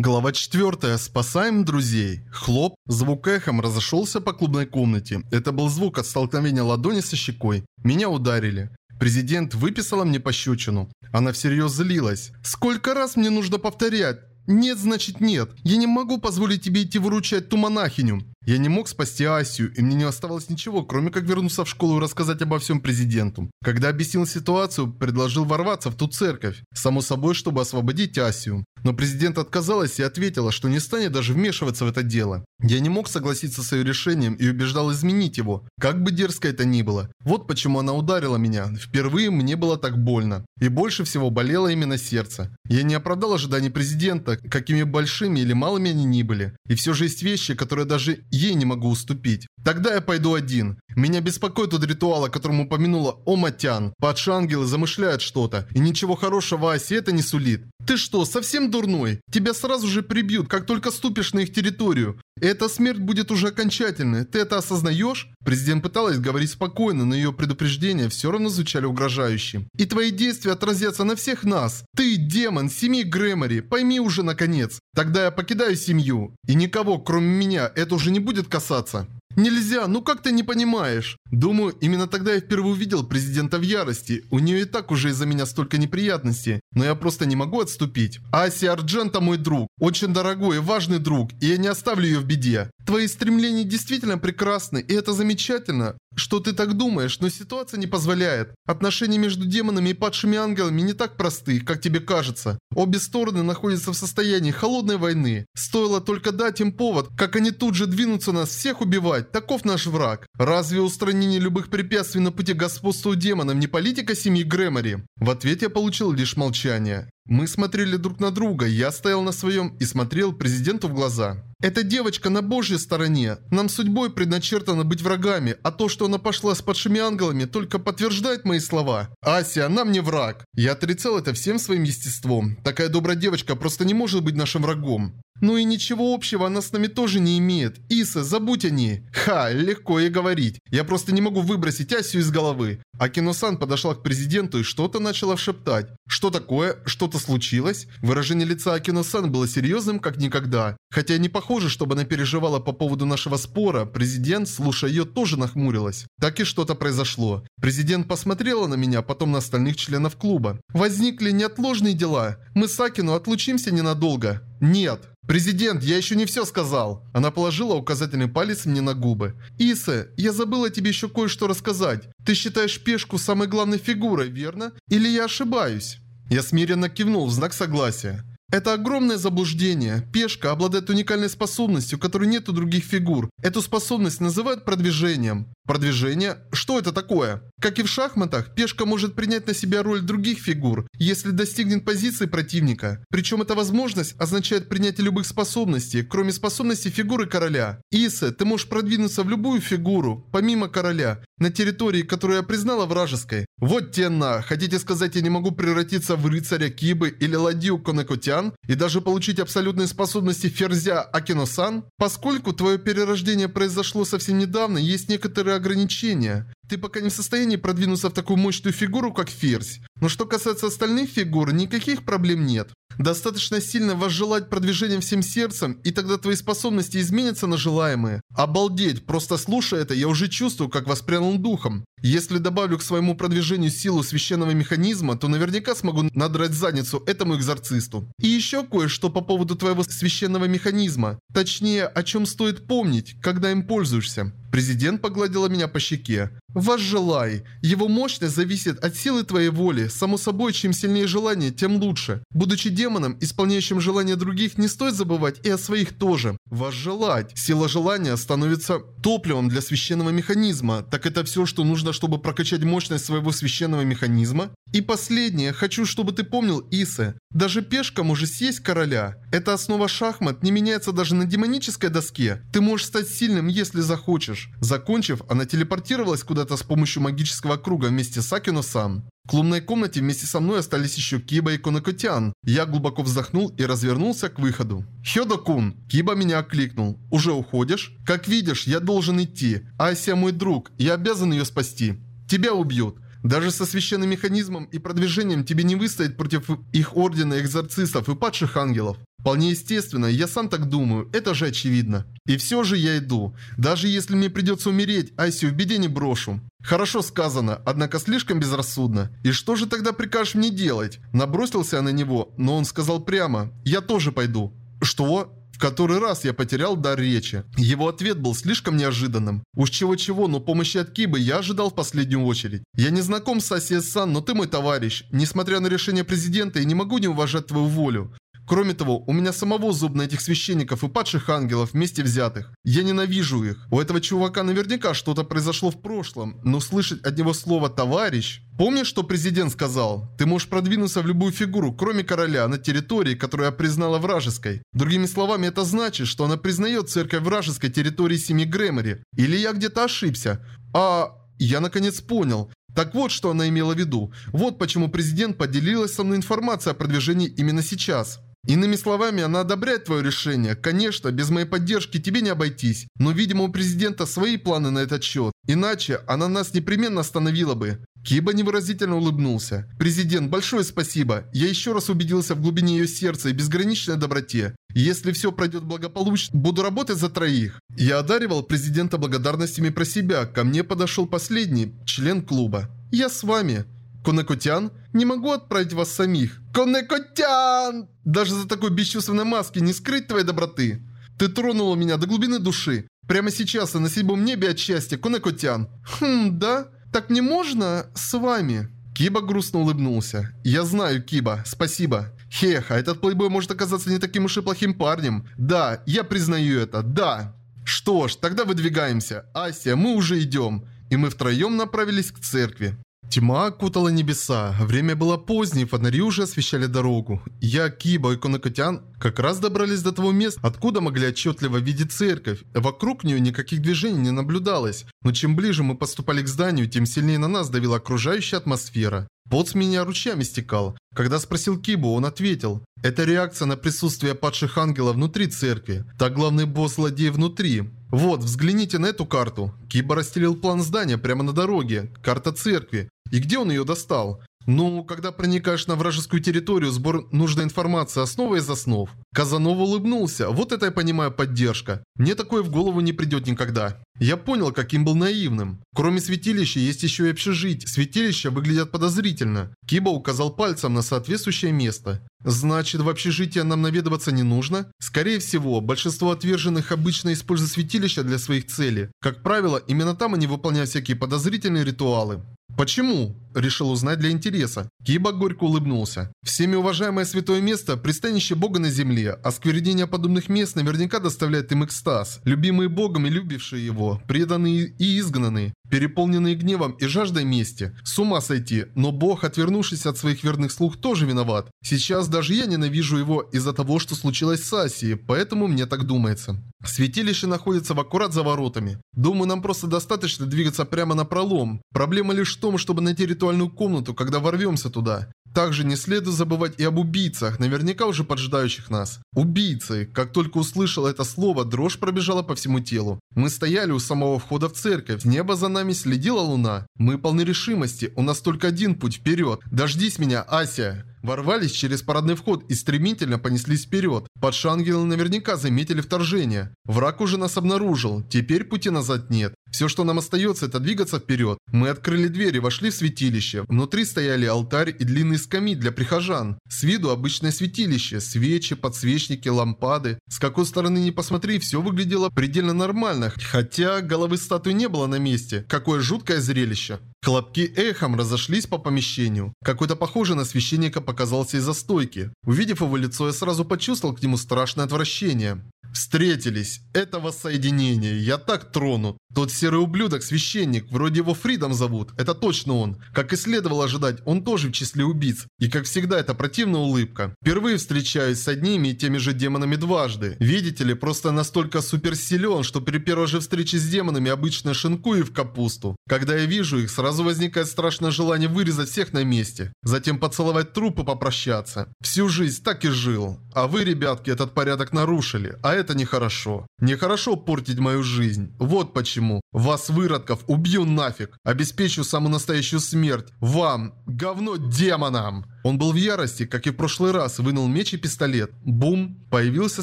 Глава 4. Спасаем друзей. Хлоп. Звук эхом разошелся по клубной комнате. Это был звук от столкновения ладони со щекой. Меня ударили. Президент выписала мне пощечину. Она всерьез злилась. «Сколько раз мне нужно повторять? Нет, значит нет. Я не могу позволить тебе идти выручать ту монахиню. Я не мог спасти Асию, и мне не оставалось ничего, кроме как вернуться в школу и рассказать обо всем президенту. Когда объяснил ситуацию, предложил ворваться в ту церковь, само собой, чтобы освободить Асию. Но президент отказалась и ответила, что не станет даже вмешиваться в это дело. Я не мог согласиться с ее решением и убеждал изменить его, как бы дерзко это ни было. Вот почему она ударила меня. Впервые мне было так больно. И больше всего болело именно сердце. Я не оправдал ожиданий президента, какими большими или малыми они ни были. И все же есть вещи, которые даже ей не могу уступить. Тогда я пойду один. Меня беспокоит тот ритуал, о котором упомянула Оматян. Падшие ангелы замышляют что-то, и ничего хорошего Асе это не сулит. Ты что, совсем дурной? Тебя сразу же прибьют, как только ступишь на их территорию. Эта смерть будет уже окончательной. Ты это осознаешь? Президент пыталась говорить спокойно, но ее предупреждения все равно звучали угрожающе. И твои действия отразятся на всех нас. Ты демон семьи Грэмори. Пойми уже наконец. Тогда я покидаю семью. И никого, кроме меня, это уже не будет касаться. Нельзя, ну как ты не понимаешь? Думаю, именно тогда я впервые увидел президента в ярости. У нее и так уже из-за меня столько неприятностей. Но я просто не могу отступить. Аси Арджента мой друг. Очень дорогой и важный друг. И я не оставлю ее в беде. Твои стремления действительно прекрасны, и это замечательно что ты так думаешь, но ситуация не позволяет. Отношения между демонами и падшими ангелами не так просты, как тебе кажется. Обе стороны находятся в состоянии холодной войны. Стоило только дать им повод, как они тут же двинутся нас всех убивать. Таков наш враг. Разве устранение любых препятствий на пути господства у демонов не политика семьи Грэмори? В ответ я получил лишь молчание. Мы смотрели друг на друга, я стоял на своем и смотрел президенту в глаза. Эта девочка на божьей стороне. Нам судьбой предначертано быть врагами, а то, что она пошла с падшими ангелами, только подтверждает мои слова. Ася, она мне враг. Я отрицал это всем своим естеством. Такая добрая девочка просто не может быть нашим врагом. Ну и ничего общего она с нами тоже не имеет. Иса, забудь о ней. Ха, легко ей говорить. Я просто не могу выбросить Асю из головы. Акино-сан подошла к президенту и что-то начала шептать. Что такое? Что-то случилось? Выражение лица Акино-сан было серьезным, как никогда. Хотя не похоже, чтобы она переживала по поводу нашего спора, президент, слушая ее, тоже нахмурилась. Так и что-то произошло. Президент посмотрела на меня, потом на остальных членов клуба. Возникли неотложные дела. Мы с Акино отлучимся ненадолго. Нет. «Президент, я еще не все сказал!» Она положила указательный палец мне на губы. «Иса, я забыла тебе еще кое-что рассказать. Ты считаешь пешку самой главной фигурой, верно? Или я ошибаюсь?» Я смиренно кивнул в знак согласия. Это огромное заблуждение. Пешка обладает уникальной способностью, которой нет у других фигур. Эту способность называют продвижением. Продвижение? Что это такое? Как и в шахматах, пешка может принять на себя роль других фигур, если достигнет позиции противника. Причем эта возможность означает принятие любых способностей, кроме способностей фигуры короля. Иса, ты можешь продвинуться в любую фигуру, помимо короля, на территории, которую я признала вражеской. Вот тена. Хотите сказать, я не могу превратиться в рыцаря Кибы или ладью Конекутян и даже получить абсолютные способности Ферзя Акиносан? Поскольку твое перерождение произошло совсем недавно, есть некоторые ограничения. Ты пока не в состоянии продвинуться в такую мощную фигуру, как Ферзь. Но что касается остальных фигур, никаких проблем нет. Достаточно сильно возжелать продвижением всем сердцем, и тогда твои способности изменятся на желаемые. Обалдеть, просто слушая это, я уже чувствую, как воспрянул духом. Если добавлю к своему продвижению силу священного механизма, то наверняка смогу надрать задницу этому экзорцисту. И еще кое-что по поводу твоего священного механизма. Точнее, о чем стоит помнить, когда им пользуешься. Президент погладила меня по щеке. «Возжелай. Его мощность зависит от силы твоей воли. Само собой, чем сильнее желание, тем лучше. Будучи демоном, исполняющим желания других, не стоит забывать и о своих тоже. Возжелать. Сила желания становится топливом для священного механизма. Так это все, что нужно, чтобы прокачать мощность своего священного механизма? И последнее, хочу, чтобы ты помнил, Исе. Даже пешка может съесть короля. Эта основа шахмат не меняется даже на демонической доске. Ты можешь стать сильным, если захочешь. Закончив, она телепортировалась куда-то с помощью магического круга вместе с Акино-сан. В клубной комнате вместе со мной остались еще Киба и Конокотян. Я глубоко вздохнул и развернулся к выходу. «Хёдо-кун!» Киба меня окликнул. «Уже уходишь?» «Как видишь, я должен идти. Ася мой друг, я обязан ее спасти. Тебя убьют. Даже со священным механизмом и продвижением тебе не выстоять против их ордена экзорцистов и падших ангелов. Вполне естественно, я сам так думаю, это же очевидно. И все же я иду. Даже если мне придется умереть, Айсию в беде не брошу. Хорошо сказано, однако слишком безрассудно. И что же тогда прикажешь мне делать? Набросился я на него, но он сказал прямо, я тоже пойду. Что? В который раз я потерял дар речи. Его ответ был слишком неожиданным. Уж чего-чего, но помощи от Кибы я ожидал в последнюю очередь. Я не знаком с Асия-сан, но ты мой товарищ. Несмотря на решение президента, я не могу не уважать твою волю. Кроме того, у меня самого зуб на этих священников и падших ангелов вместе взятых. Я ненавижу их. У этого чувака наверняка что-то произошло в прошлом, но слышать от него слово «товарищ» Помнишь, что президент сказал? Ты можешь продвинуться в любую фигуру, кроме короля, на территории, которую я признала вражеской. Другими словами, это значит, что она признает церковь вражеской территории семьи Грэмори. Или я где-то ошибся? А... Я наконец понял. Так вот, что она имела в виду. Вот почему президент поделилась со мной информацией о продвижении именно сейчас. Иными словами, она одобряет твое решение. Конечно, без моей поддержки тебе не обойтись. Но, видимо, у президента свои планы на этот счет. Иначе она нас непременно остановила бы. Киба невыразительно улыбнулся. «Президент, большое спасибо. Я еще раз убедился в глубине ее сердца и безграничной доброте. Если все пройдет благополучно, буду работать за троих». Я одаривал президента благодарностями про себя. Ко мне подошел последний, член клуба. «Я с вами». Конекотян, не могу отправить вас самих. Конекотян! Даже за такой бесчувственной маски не скрыть твоей доброты. Ты тронула меня до глубины души. Прямо сейчас и на седьмом небе от счастья, Конекотян. Хм, да? Так не можно с вами? Киба грустно улыбнулся. «Я знаю, Киба, спасибо. Хех, а этот плейбой может оказаться не таким уж и плохим парнем. Да, я признаю это, да. Что ж, тогда выдвигаемся. Ася, мы уже идем». И мы втроем направились к церкви. Тьма окутала небеса, время было позднее, фонари уже освещали дорогу. Я, Киба и Конокотян как раз добрались до того места, откуда могли отчетливо видеть церковь. Вокруг нее никаких движений не наблюдалось, но чем ближе мы поступали к зданию, тем сильнее на нас давила окружающая атмосфера. Пот с меня ручьями стекал. Когда спросил Кибу, он ответил. Это реакция на присутствие падших ангелов внутри церкви. Так главный босс злодей внутри. Вот, взгляните на эту карту. Киба расстелил план здания прямо на дороге. Карта церкви. И где он ее достал? Ну, когда проникаешь на вражескую территорию, сбор нужной информации – основа из основ. Казанова улыбнулся. Вот это я понимаю поддержка. Мне такое в голову не придет никогда. Я понял, каким был наивным. Кроме святилища есть еще и общежитие. Святилища выглядят подозрительно. Киба указал пальцем на соответствующее место. Значит, в общежитие нам наведываться не нужно? Скорее всего, большинство отверженных обычно используют святилища для своих целей. Как правило, именно там они выполняют всякие подозрительные ритуалы. Почему? Решил узнать для интереса. Киба горько улыбнулся. Всеми уважаемое святое место – пристанище Бога на земле. Осквернение подобных мест наверняка доставляет им экстаз. Любимые Богом и любившие его, преданные и изгнанные, переполненные гневом и жаждой мести. С ума сойти, но Бог, отвернувшись от своих верных слуг, тоже виноват. Сейчас даже я ненавижу его из-за того, что случилось с Асией, поэтому мне так думается. Святилище находится в аккурат за воротами. Думаю, нам просто достаточно двигаться прямо на пролом. Проблема лишь в том, чтобы найти ритуальную комнату, когда ворвемся туда. Также не следует забывать и об убийцах, наверняка уже поджидающих нас. Убийцы. Как только услышал это слово, дрожь пробежала по всему телу. Мы стояли у самого входа в церковь, небо за нами следила луна. Мы полны решимости, у нас только один путь вперед. Дождись меня, Ася. Ворвались через парадный вход и стремительно понеслись вперед. Подшангелы наверняка заметили вторжение. Враг уже нас обнаружил, теперь пути назад нет. Все, что нам остается, это двигаться вперед. Мы открыли дверь и вошли в святилище. Внутри стояли алтарь и длинные скамьи для прихожан. С виду обычное святилище. Свечи, подсвечники, лампады. С какой стороны ни посмотри, все выглядело предельно нормально. Хотя головы статуи не было на месте. Какое жуткое зрелище. Хлопки эхом разошлись по помещению. Какой-то похожий на священника показался из-за стойки. Увидев его лицо, я сразу почувствовал к нему страшное отвращение. Встретились. Это воссоединение. Я так тронут. Тот серый ублюдок, священник, вроде его Фридом зовут. Это точно он. Как и следовало ожидать, он тоже в числе убийц. И как всегда, это противная улыбка. Впервые встречаюсь с одними и теми же демонами дважды. Видите ли, просто настолько суперсилен, что при первой же встрече с демонами обычно шинкую в капусту. Когда я вижу их, сразу возникает страшное желание вырезать всех на месте. Затем поцеловать труп и попрощаться. Всю жизнь так и жил. А вы, ребятки, этот порядок нарушили. А это нехорошо. Нехорошо портить мою жизнь. Вот почему. Вас, выродков, убью нафиг. Обеспечу самую настоящую смерть. Вам, говно демонам. Он был в ярости, как и в прошлый раз, вынул меч и пистолет. Бум! Появился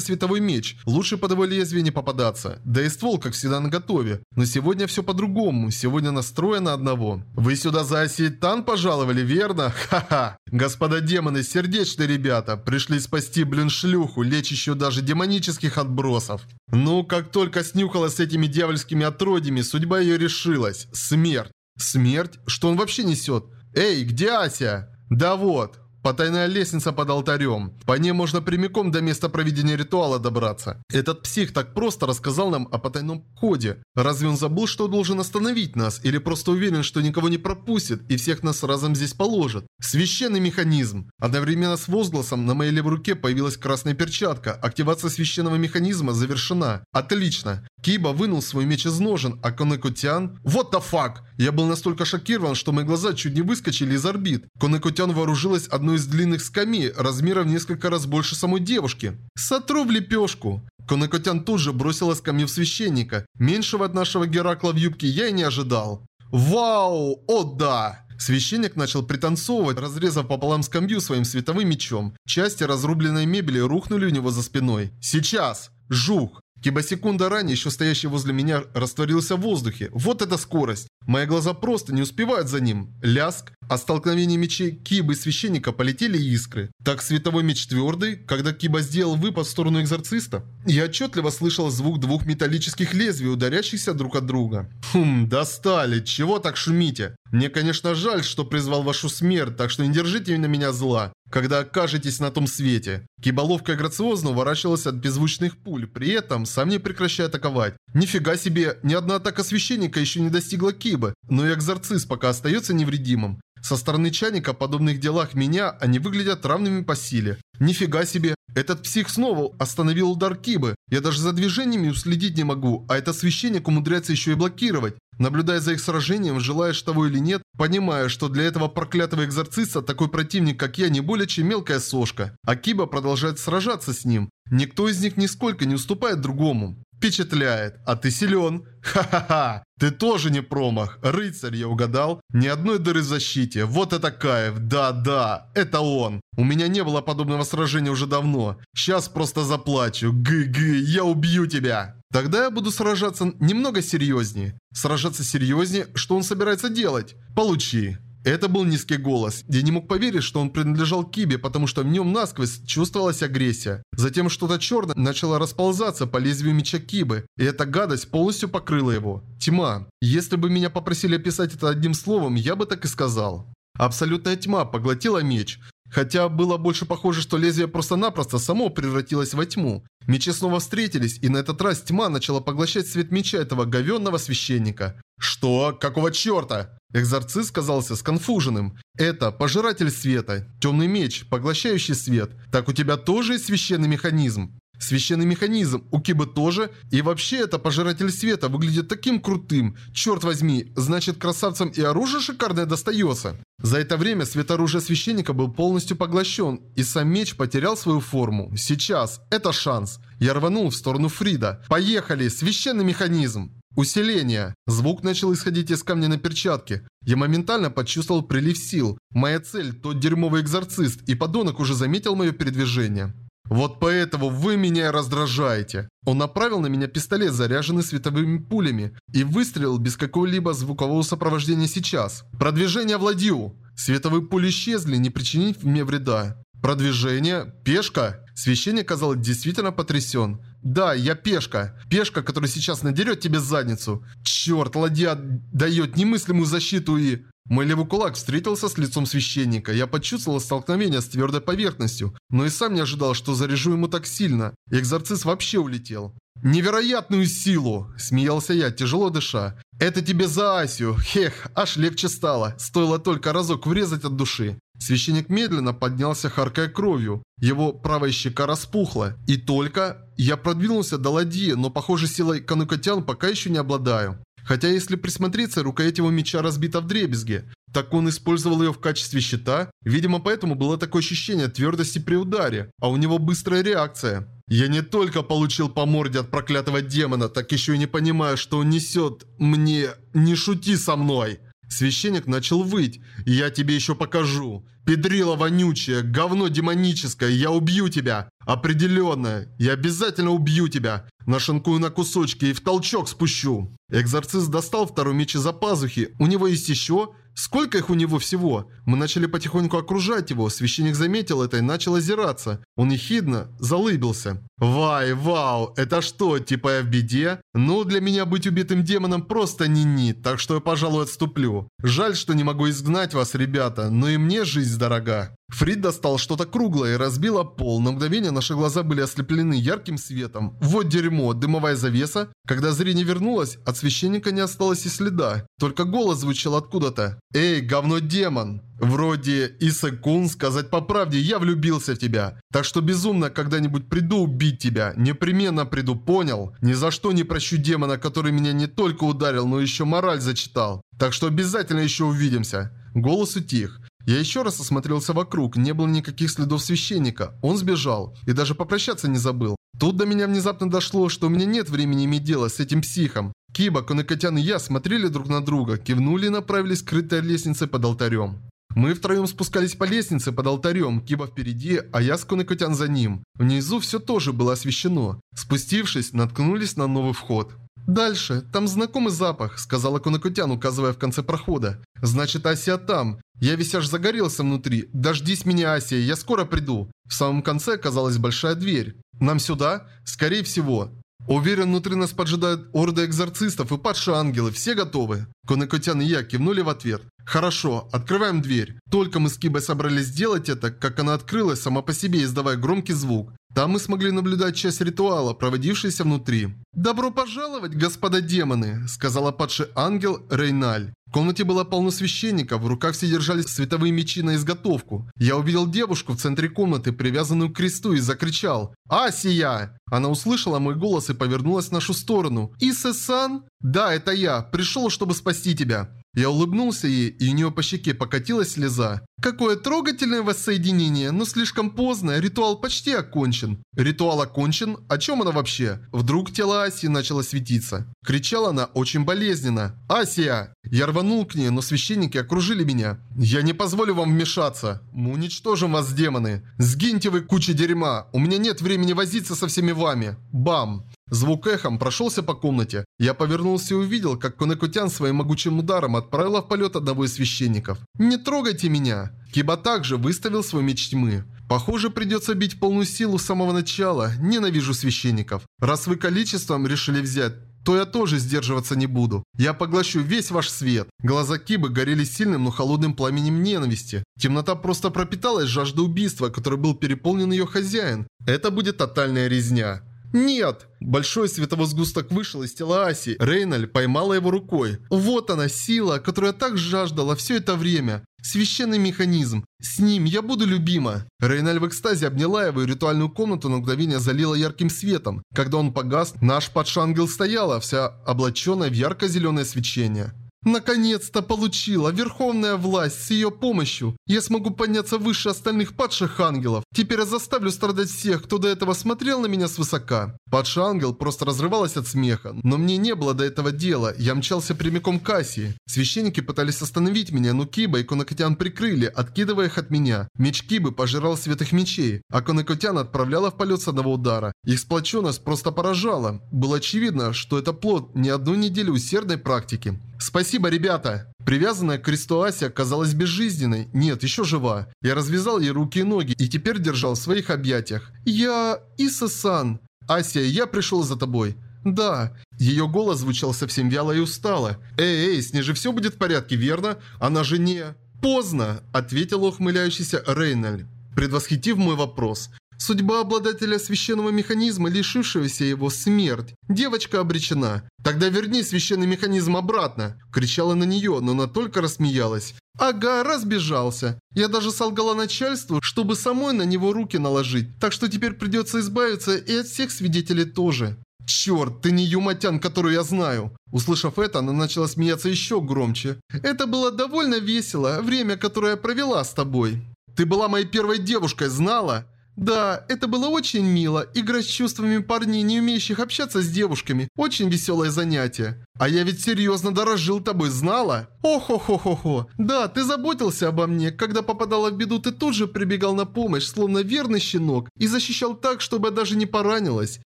световой меч. Лучше под его лезвие не попадаться. Да и ствол, как всегда, наготове. Но сегодня все по-другому. Сегодня настроено одного. Вы сюда за Асиетан пожаловали, верно? Ха-ха! Господа демоны, сердечные ребята. Пришли спасти, блин, шлюху, лечащую даже демонических отбросов. Ну, как только снюхала с этими дьявольскими отродьями, судьба ее решилась. Смерть. Смерть? Что он вообще несет? Эй, где Ася? Да вот, Потайная лестница под алтарем. По ней можно прямиком до места проведения ритуала добраться. Этот псих так просто рассказал нам о потайном ходе. Разве он забыл, что должен остановить нас? Или просто уверен, что никого не пропустит и всех нас разом здесь положит? Священный механизм. Одновременно с возгласом на моей левой руке появилась красная перчатка. Активация священного механизма завершена. Отлично. Киба вынул свой меч из ножен, а Конекутян... Вот the fuck! Я был настолько шокирован, что мои глаза чуть не выскочили из орбит. Конекутян вооружилась одной из длинных скамей, размером в несколько раз больше самой девушки. Сотру в лепешку. Конекотян тут же бросила скамью в священника. Меньшего от нашего Геракла в юбке я и не ожидал. Вау! О да! Священник начал пританцовывать, разрезав пополам скамью своим световым мечом. Части разрубленной мебели рухнули у него за спиной. Сейчас! Жух! Киба секунда ранее, еще стоящий возле меня, растворился в воздухе. Вот эта скорость. Мои глаза просто не успевают за ним. Ляск. От столкновения мечей Кибы и священника полетели искры. Так световой меч твердый, когда Киба сделал выпад в сторону экзорциста. Я отчетливо слышал звук двух металлических лезвий, ударяющихся друг от друга. Хм, достали. Чего так шумите? Мне, конечно, жаль, что призвал вашу смерть, так что не держите на меня зла когда окажетесь на том свете. Киба ловко и грациозно уворачивалась от беззвучных пуль, при этом сам не прекращая атаковать. Нифига себе, ни одна атака священника еще не достигла Кибы, но и экзорцист пока остается невредимым. Со стороны чайника в подобных делах меня они выглядят равными по силе. Нифига себе, этот псих снова остановил удар Кибы. Я даже за движениями уследить не могу, а этот священник умудряется еще и блокировать. Наблюдая за их сражением, желаешь того или нет, понимая, что для этого проклятого экзорциста такой противник, как я, не более чем мелкая сошка. А Киба продолжает сражаться с ним. Никто из них нисколько не уступает другому. Впечатляет. А ты силен. Ха-ха-ха. Ты тоже не промах. Рыцарь, я угадал. Ни одной дыры в защите. Вот это кайф. Да-да. Это он. У меня не было подобного сражения уже давно. Сейчас просто заплачу. Гы-гы. Я убью тебя. Тогда я буду сражаться немного серьезнее. Сражаться серьезнее? Что он собирается делать? Получи. Это был низкий голос. Я не мог поверить, что он принадлежал Кибе, потому что в нем насквозь чувствовалась агрессия. Затем что-то черное начало расползаться по лезвию меча Кибы, и эта гадость полностью покрыла его. Тьма. Если бы меня попросили описать это одним словом, я бы так и сказал. Абсолютная тьма поглотила меч. Хотя было больше похоже, что лезвие просто-напросто само превратилось во тьму. Мечи снова встретились, и на этот раз тьма начала поглощать свет меча этого говенного священника. «Что? Какого черта?» Экзорцист казался сконфуженным. «Это пожиратель света, темный меч, поглощающий свет. Так у тебя тоже есть священный механизм?» Священный механизм у Кибы тоже. И вообще это пожиратель света выглядит таким крутым. Черт возьми, значит красавцам и оружие шикарное достается. За это время свет оружия священника был полностью поглощен, и сам меч потерял свою форму. Сейчас. Это шанс. Я рванул в сторону Фрида. Поехали, священный механизм. Усиление. Звук начал исходить из камня на перчатке. Я моментально почувствовал прилив сил. Моя цель – тот дерьмовый экзорцист, и подонок уже заметил мое передвижение. Вот поэтому вы меня раздражаете. Он направил на меня пистолет, заряженный световыми пулями, и выстрелил без какого-либо звукового сопровождения сейчас. Продвижение владью. Световые пули исчезли, не причинив мне вреда. Продвижение? Пешка? Священник казалось действительно потрясен. Да, я пешка. Пешка, которая сейчас надерет тебе задницу. Черт, ладья дает немыслимую защиту и... Мой левый кулак встретился с лицом священника. Я почувствовал столкновение с твердой поверхностью, но и сам не ожидал, что заряжу ему так сильно. Экзорцист вообще улетел. «Невероятную силу!» – смеялся я, тяжело дыша. «Это тебе за Асю! Хех, аж легче стало. Стоило только разок врезать от души». Священник медленно поднялся, харкая кровью. Его правая щека распухла. И только... Я продвинулся до ладьи, но, похоже, силой канукотян пока еще не обладаю. Хотя если присмотреться, рукоять его меча разбита в дребезге. Так он использовал ее в качестве щита. Видимо, поэтому было такое ощущение твердости при ударе. А у него быстрая реакция. Я не только получил по морде от проклятого демона, так еще и не понимаю, что он несет мне... Не шути со мной. Священник начал выть. «Я тебе еще покажу. Педрила вонючая, говно демоническое, я убью тебя. Определенно, я обязательно убью тебя. Нашинкую на кусочки и в толчок спущу». Экзорцист достал второй меч из-за пазухи. «У него есть еще?» Сколько их у него всего? Мы начали потихоньку окружать его. Священник заметил это и начал озираться. Он ехидно залыбился. «Вай, вау, это что, типа я в беде? Ну, для меня быть убитым демоном просто ни-ни, так что я, пожалуй, отступлю. Жаль, что не могу изгнать вас, ребята, но и мне жизнь дорога». Фрид достал что-то круглое и разбил пол. На мгновение наши глаза были ослеплены ярким светом. Вот дерьмо, дымовая завеса. Когда зрение вернулось, от священника не осталось и следа. Только голос звучал откуда-то. «Эй, говно-демон!» Вроде Исакун, сказать по правде, я влюбился в тебя. Так что безумно когда-нибудь приду убить тебя. Непременно приду, понял? Ни за что не прощу демона, который меня не только ударил, но еще мораль зачитал. Так что обязательно еще увидимся. Голос утих. Я еще раз осмотрелся вокруг, не было никаких следов священника. Он сбежал. И даже попрощаться не забыл. Тут до меня внезапно дошло, что у меня нет времени иметь дело с этим психом. Киба, Конокотян и я смотрели друг на друга, кивнули и направились к скрытой лестнице под алтарем. Мы втроем спускались по лестнице под алтарем, Киба впереди, а я с Конокотян за ним. Внизу все тоже было освещено. Спустившись, наткнулись на новый вход. «Дальше, там знакомый запах», — сказала Конокутян, указывая в конце прохода. «Значит, Асия там. Я весь аж загорелся внутри. Дождись меня, Асия, я скоро приду». В самом конце оказалась большая дверь. «Нам сюда?» «Скорее всего». Уверен, внутри нас поджидают орды экзорцистов и падшие ангелы. Все готовы?» Конокотян и я кивнули в ответ. «Хорошо, открываем дверь». Только мы с Кибой собрались сделать это, как она открылась сама по себе, издавая громкий звук. Там мы смогли наблюдать часть ритуала, проводившийся внутри. «Добро пожаловать, господа демоны», — сказала падший ангел Рейналь. В комнате было полно священников, в руках все держались световые мечи на изготовку. Я увидел девушку в центре комнаты, привязанную к кресту, и закричал «Асия!». Она услышала мой голос и повернулась в нашу сторону. «Исе-сан?» «Да, это я. Пришел, чтобы спасти тебя». Я улыбнулся ей, и у нее по щеке покатилась слеза. Какое трогательное воссоединение, но слишком поздно, ритуал почти окончен. Ритуал окончен? О чем она вообще? Вдруг тело Асии начало светиться. Кричала она очень болезненно. «Асия!» Я рванул к ней, но священники окружили меня. «Я не позволю вам вмешаться. Мы уничтожим вас, демоны. Сгиньте вы, куча дерьма. У меня нет времени возиться со всеми вами. Бам!» Звук эхом прошелся по комнате. Я повернулся и увидел, как Конекутян своим могучим ударом отправила в полет одного из священников. «Не трогайте меня!» Киба также выставил свой меч тьмы. Похоже, придется бить полную силу с самого начала. Ненавижу священников. Раз вы количеством решили взять, то я тоже сдерживаться не буду. Я поглощу весь ваш свет. Глаза Кибы горели сильным, но холодным пламенем ненависти. Темнота просто пропиталась жаждой убийства, которой был переполнен ее хозяин. Это будет тотальная резня. «Нет!» Большой световой сгусток вышел из тела Аси. Рейналь поймала его рукой. Вот она, сила, которую я так жаждала все это время. Священный механизм. С ним я буду любима. Рейналь в экстазе обняла его и ритуальную комнату на мгновение залила ярким светом. Когда он погас, наш падший ангел стояла, вся облаченная в ярко-зеленое свечение. Наконец-то получила верховная власть с ее помощью. Я смогу подняться выше остальных падших ангелов. Теперь я заставлю страдать всех, кто до этого смотрел на меня свысока. Падший ангел просто разрывалась от смеха. Но мне не было до этого дела. Я мчался прямиком к Асии. Священники пытались остановить меня, но Киба и Конокотян прикрыли, откидывая их от меня. Меч Кибы пожирал свет их мечей, а Конокотян отправляла в полет с одного удара. Их сплоченность просто поражала. Было очевидно, что это плод не одной недели усердной практики. «Спасибо, ребята!» Привязанная к кресту Ася оказалась безжизненной. Нет, еще жива. Я развязал ей руки и ноги и теперь держал в своих объятиях. «Я... Иса-сан!» «Ася, я пришел за тобой». «Да». Ее голос звучал совсем вяло и устало. «Эй, эй, с ней же все будет в порядке, верно? Она же не...» «Поздно», — ответил ухмыляющийся Рейнольд, предвосхитив мой вопрос. Судьба обладателя священного механизма, лишившегося его, смерть. Девочка обречена. Тогда верни священный механизм обратно. Кричала на нее, но она только рассмеялась. Ага, разбежался. Я даже солгала начальству, чтобы самой на него руки наложить. Так что теперь придется избавиться и от всех свидетелей тоже. «Черт, ты не Юматян, которую я знаю!» Услышав это, она начала смеяться еще громче. «Это было довольно весело, время, которое я провела с тобой. Ты была моей первой девушкой, знала?» Да, это было очень мило. Играть с чувствами парней, не умеющих общаться с девушками. Очень веселое занятие. А я ведь серьезно дорожил тобой, знала? Охо-хо-хо-хо. Да, ты заботился обо мне. Когда попадала в беду, ты тут же прибегал на помощь, словно верный щенок, и защищал так, чтобы я даже не поранилась.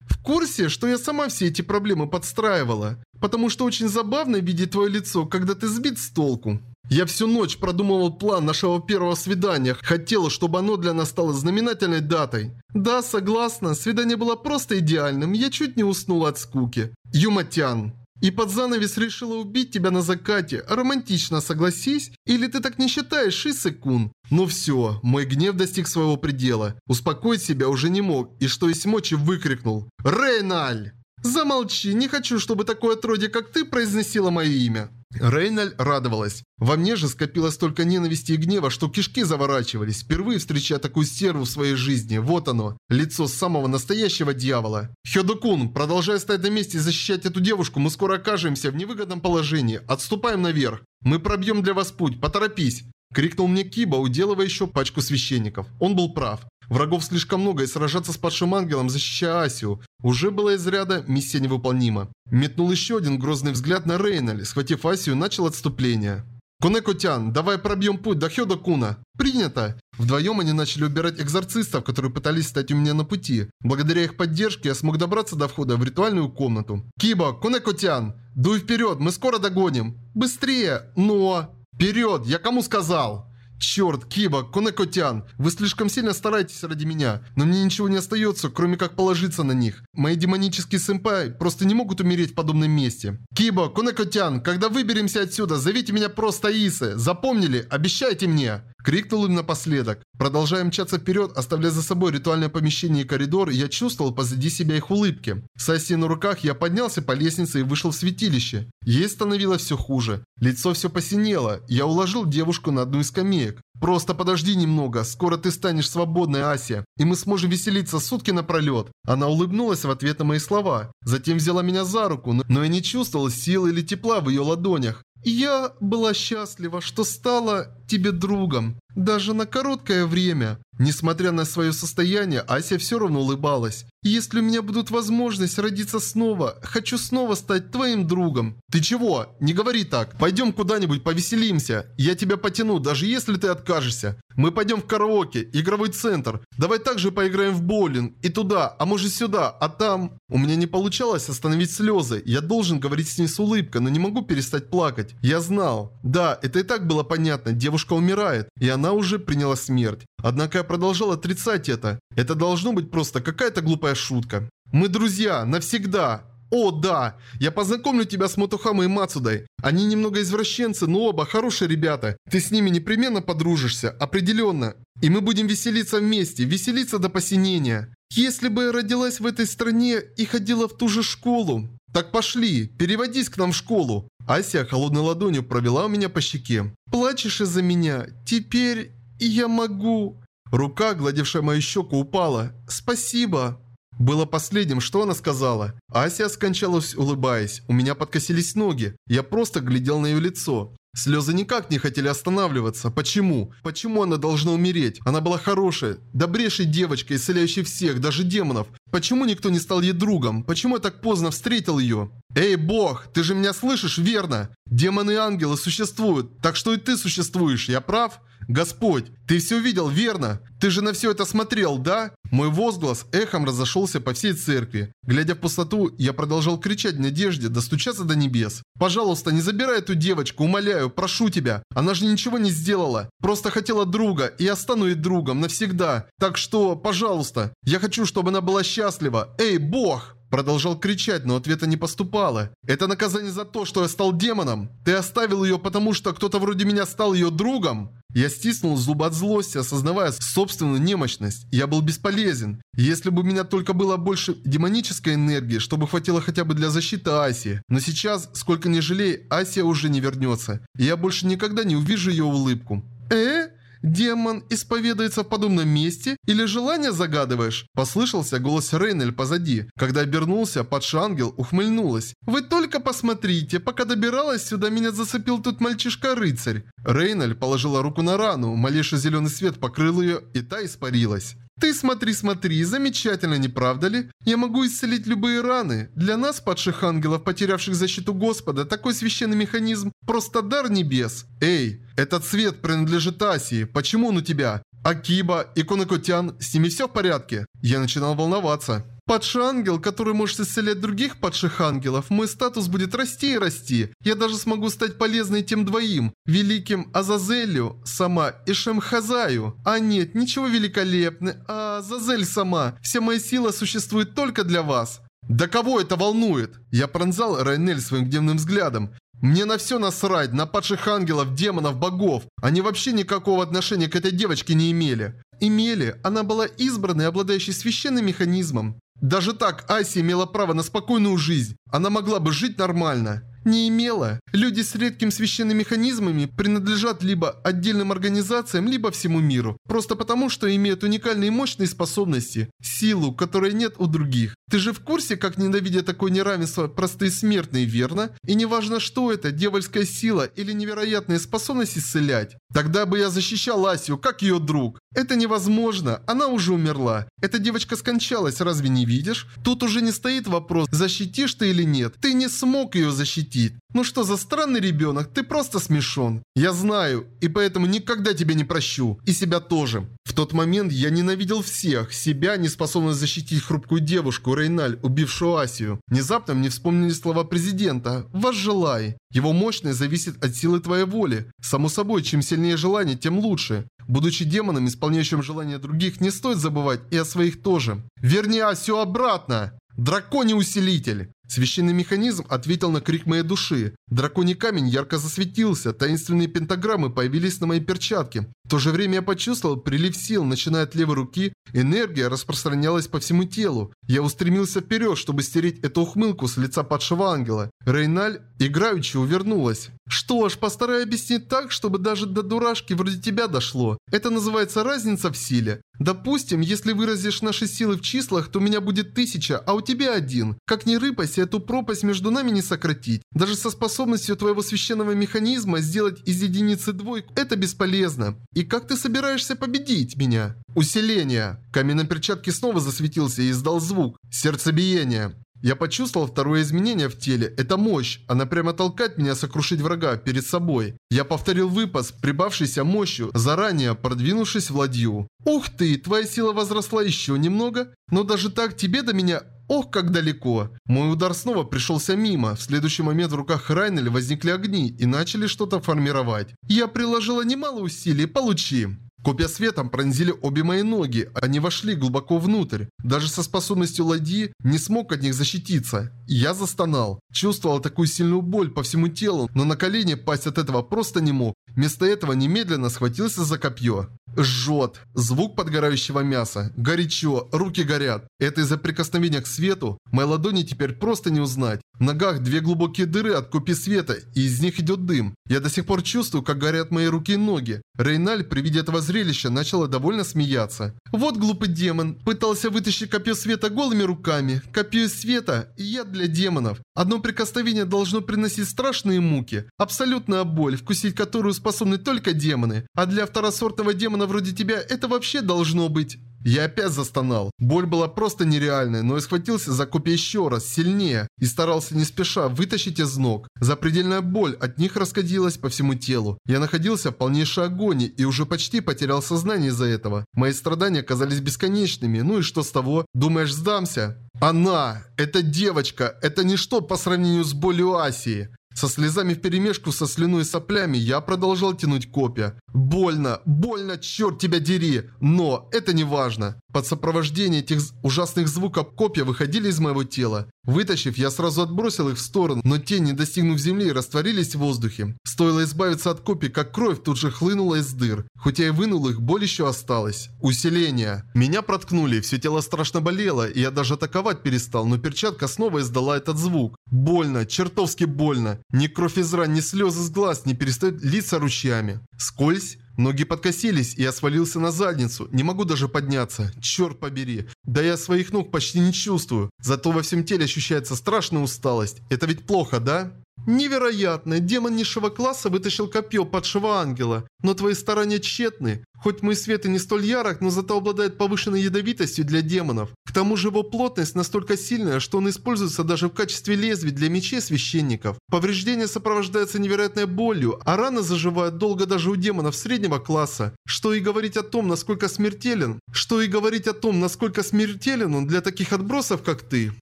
В курсе, что я сама все эти проблемы подстраивала? Потому что очень забавно видеть твое лицо, когда ты сбит с толку. Я всю ночь продумывал план нашего первого свидания. Хотела, чтобы оно для нас стало знаменательной датой. Да, согласна, свидание было просто идеальным. Я чуть не уснула от скуки. Юматян. И под занавес решила убить тебя на закате. Романтично, согласись? Или ты так не считаешь, Шисекун? Ну все, мой гнев достиг своего предела. Успокоить себя уже не мог, и что есть мочи выкрикнул. «Рейналь!» «Замолчи, не хочу, чтобы такое отродье, как ты, произносило мое имя». Рейналь радовалась. Во мне же скопилось столько ненависти и гнева, что кишки заворачивались, впервые встречая такую стерву в своей жизни. Вот оно, лицо самого настоящего дьявола. Хёдокун, продолжая стоять на месте и защищать эту девушку, мы скоро окажемся в невыгодном положении. Отступаем наверх. Мы пробьем для вас путь, поторопись. Крикнул мне Киба, уделывая еще пачку священников. Он был прав. Врагов слишком много, и сражаться с падшим ангелом, защищая Асию, уже было из ряда миссия невыполнима. Метнул еще один грозный взгляд на Рейноль, схватив Асию, начал отступление. «Кунеко-тян, давай пробьем путь до Хёда-куна!» «Принято!» Вдвоем они начали убирать экзорцистов, которые пытались стать у меня на пути. Благодаря их поддержке я смог добраться до входа в ритуальную комнату. «Киба, Кунеко-тян, дуй вперед, мы скоро догоним!» «Быстрее! Но...» «Вперед! Я кому сказал?» «Черт, Киба, Конекотян, вы слишком сильно стараетесь ради меня, но мне ничего не остается, кроме как положиться на них. Мои демонические сэмпай просто не могут умереть в подобном месте. Киба, Конекотян, когда выберемся отсюда, зовите меня просто Исы. Запомнили? Обещайте мне!» Крикнул им напоследок. Продолжая мчаться вперед, оставляя за собой ритуальное помещение и коридор, я чувствовал позади себя их улыбки. С Асией на руках я поднялся по лестнице и вышел в святилище. Ей становилось все хуже. Лицо все посинело. Я уложил девушку на одну из скамеек. «Просто подожди немного, скоро ты станешь свободной, Ася, и мы сможем веселиться сутки напролет». Она улыбнулась в ответ на мои слова. Затем взяла меня за руку, но я не чувствовал силы или тепла в ее ладонях. «Я была счастлива, что стала тебе другом, даже на короткое время». Несмотря на свое состояние, Ася все равно улыбалась. «Если у меня будут возможность родиться снова, хочу снова стать твоим другом». «Ты чего? Не говори так. Пойдем куда-нибудь повеселимся. Я тебя потяну, даже если ты откажешься. Мы пойдем в караоке, игровой центр. Давай также поиграем в боулинг. И туда, а может сюда, а там...» У меня не получалось остановить слезы. Я должен говорить с ней с улыбкой, но не могу перестать плакать. Я знал. Да, это и так было понятно. Девушка умирает, и она уже приняла смерть. Однако я продолжал отрицать это. Это должно быть просто какая-то глупая шутка. Мы друзья, навсегда. О, да, я познакомлю тебя с Мотохамой и Мацудой. Они немного извращенцы, но оба хорошие ребята. Ты с ними непременно подружишься, определенно. И мы будем веселиться вместе, веселиться до посинения. Если бы я родилась в этой стране и ходила в ту же школу. Так пошли, переводись к нам в школу. Ася холодной ладонью провела у меня по щеке. Плачешь из-за меня? Теперь я могу... Рука, гладившая мою щеку, упала. «Спасибо!» Было последним, что она сказала. Ася скончалась, улыбаясь. У меня подкосились ноги. Я просто глядел на ее лицо. Слезы никак не хотели останавливаться. Почему? Почему она должна умереть? Она была хорошей, добрейшей девочкой, исцеляющей всех, даже демонов. Почему никто не стал ей другом? Почему я так поздно встретил ее? Эй, бог, ты же меня слышишь, верно? Демоны и ангелы существуют, так что и ты существуешь, я прав? Господь, ты все видел, верно? Ты же на все это смотрел, да? Мой возглас эхом разошелся по всей церкви. Глядя в пустоту, я продолжал кричать в надежде достучаться до небес. «Пожалуйста, не забирай эту девочку, умоляю, прошу тебя. Она же ничего не сделала. Просто хотела друга, и я стану ей другом навсегда. Так что, пожалуйста, я хочу, чтобы она была счастлива. Эй, Бог!» Продолжал кричать, но ответа не поступало. «Это наказание за то, что я стал демоном? Ты оставил ее, потому что кто-то вроде меня стал ее другом?» Я стиснул зубы от злости, осознавая собственную немощность. Я был бесполезен. Если бы у меня только было больше демонической энергии, чтобы хватило хотя бы для защиты Аси. Но сейчас, сколько ни жалей, Асия уже не вернется. И я больше никогда не увижу ее улыбку. «Э?» Демон исповедуется в подобном месте? Или желание загадываешь?» Послышался голос Рейнель позади. Когда обернулся, падший ангел ухмыльнулась. «Вы только посмотрите, пока добиралась сюда, меня зацепил тут мальчишка-рыцарь». Рейнель положила руку на рану, малейший зеленый свет покрыл ее, и та испарилась. Ты смотри, смотри, замечательно, не правда ли? Я могу исцелить любые раны. Для нас, падших ангелов, потерявших защиту Господа, такой священный механизм – просто дар небес. Эй, этот цвет принадлежит Асии. Почему он у тебя? Акиба и Конокотян, с ними все в порядке? Я начинал волноваться. Падший ангел, который может исцелять других падших ангелов, мой статус будет расти и расти. Я даже смогу стать полезной тем двоим, великим Азазелю сама и Шемхазаю. А нет, ничего великолепного, Азазель сама. Вся моя сила существует только для вас. Да кого это волнует? Я пронзал Райнель своим гневным взглядом. Мне на все насрать, на падших ангелов, демонов, богов. Они вообще никакого отношения к этой девочке не имели. Имели, она была избранной, обладающей священным механизмом. Даже так Ася имела право на спокойную жизнь. Она могла бы жить нормально не имела. Люди с редкими священными механизмами принадлежат либо отдельным организациям, либо всему миру. Просто потому, что имеют уникальные мощные способности, силу, которой нет у других. Ты же в курсе, как ненавидя такое неравенство простые смертные, верно? И неважно, что это, дьявольская сила или невероятная способность исцелять. Тогда бы я защищал Асю, как ее друг. Это невозможно, она уже умерла. Эта девочка скончалась, разве не видишь? Тут уже не стоит вопрос, защитишь ты или нет. Ты не смог ее защитить. Ну что за странный ребенок, ты просто смешон. Я знаю, и поэтому никогда тебя не прощу. И себя тоже. В тот момент я ненавидел всех. Себя, не способность защитить хрупкую девушку, Рейналь, убившую Асию. Внезапно мне вспомнили слова президента «Возжелай». Его мощность зависит от силы твоей воли. Само собой, чем сильнее желание, тем лучше. Будучи демоном, исполняющим желания других, не стоит забывать и о своих тоже. Верни Асю обратно! Драконий усилитель! Священный механизм ответил на крик моей души. Драконий камень ярко засветился, таинственные пентаграммы появились на моей перчатке. В то же время я почувствовал прилив сил, начиная от левой руки, энергия распространялась по всему телу. Я устремился вперед, чтобы стереть эту ухмылку с лица падшего ангела. Рейналь играючи увернулась. Что ж, постараюсь объяснить так, чтобы даже до дурашки вроде тебя дошло. Это называется разница в силе. Допустим, если выразишь наши силы в числах, то у меня будет тысяча, а у тебя один. Как ни рыпайся, эту пропасть между нами не сократить. Даже со способностью твоего священного механизма сделать из единицы двойку – это бесполезно. И как ты собираешься победить меня? Усиление. Камень на перчатке снова засветился и издал звук. Сердцебиение. Я почувствовал второе изменение в теле. Это мощь. Она прямо толкает меня сокрушить врага перед собой. Я повторил выпас, прибавшийся мощью, заранее продвинувшись в ладью. Ух ты, твоя сила возросла еще немного. Но даже так тебе до меня Ох, как далеко. Мой удар снова пришелся мимо. В следующий момент в руках Райнель возникли огни и начали что-то формировать. Я приложила немало усилий, получи. Копья светом пронзили обе мои ноги, они вошли глубоко внутрь. Даже со способностью ладьи не смог от них защититься. Я застонал. Чувствовал такую сильную боль по всему телу, но на колени пасть от этого просто не мог. Вместо этого немедленно схватился за копье. Жжет. Звук подгорающего мяса. Горячо. Руки горят. Это из-за прикосновения к свету. Мои ладони теперь просто не узнать. В ногах две глубокие дыры от копий света, и из них идет дым. Я до сих пор чувствую, как горят мои руки и ноги. Рейналь при виде этого зрелища начала довольно смеяться. Вот глупый демон. Пытался вытащить копье света голыми руками. Копье света – яд для демонов. Одно прикосновение должно приносить страшные муки. Абсолютная боль, вкусить которую способны только демоны. А для второсортного демона вроде тебя это вообще должно быть... Я опять застонал. Боль была просто нереальной, но я схватился за копья еще раз, сильнее, и старался не спеша вытащить из ног. Запредельная боль от них расходилась по всему телу. Я находился в полнейшей агонии и уже почти потерял сознание из-за этого. Мои страдания казались бесконечными, ну и что с того? Думаешь, сдамся? Она! Эта девочка! Это ничто по сравнению с болью Асии. Со слезами вперемешку со слюной и соплями я продолжал тянуть копья. Больно, больно, черт тебя дери! Но это не важно. Под сопровождение этих ужасных звуков копья выходили из моего тела. Вытащив, я сразу отбросил их в сторону, но те, не достигнув земли, растворились в воздухе. Стоило избавиться от копий, как кровь тут же хлынула из дыр. Хоть я и вынул их, боль еще осталась. Усиление. Меня проткнули, все тело страшно болело, и я даже атаковать перестал, но перчатка снова издала этот звук. Больно, чертовски больно. Ни кровь из ран, ни слезы с глаз не перестают литься ручьями. Скользь. Ноги подкосились, и я свалился на задницу. Не могу даже подняться. Черт побери. Да я своих ног почти не чувствую. Зато во всем теле ощущается страшная усталость. Это ведь плохо, да? Невероятно. Демон низшего класса вытащил копье падшего ангела. Но твои старания тщетны. Хоть мой свет и не столь ярок, но зато обладает повышенной ядовитостью для демонов. Тому же его плотность настолько сильная, что он используется даже в качестве лезвий для мечей священников. Повреждение сопровождается невероятной болью, а раны заживают долго даже у демонов среднего класса. Что и говорить о том, насколько смертелен. Что и говорить о том, насколько смертелен он для таких отбросов, как ты.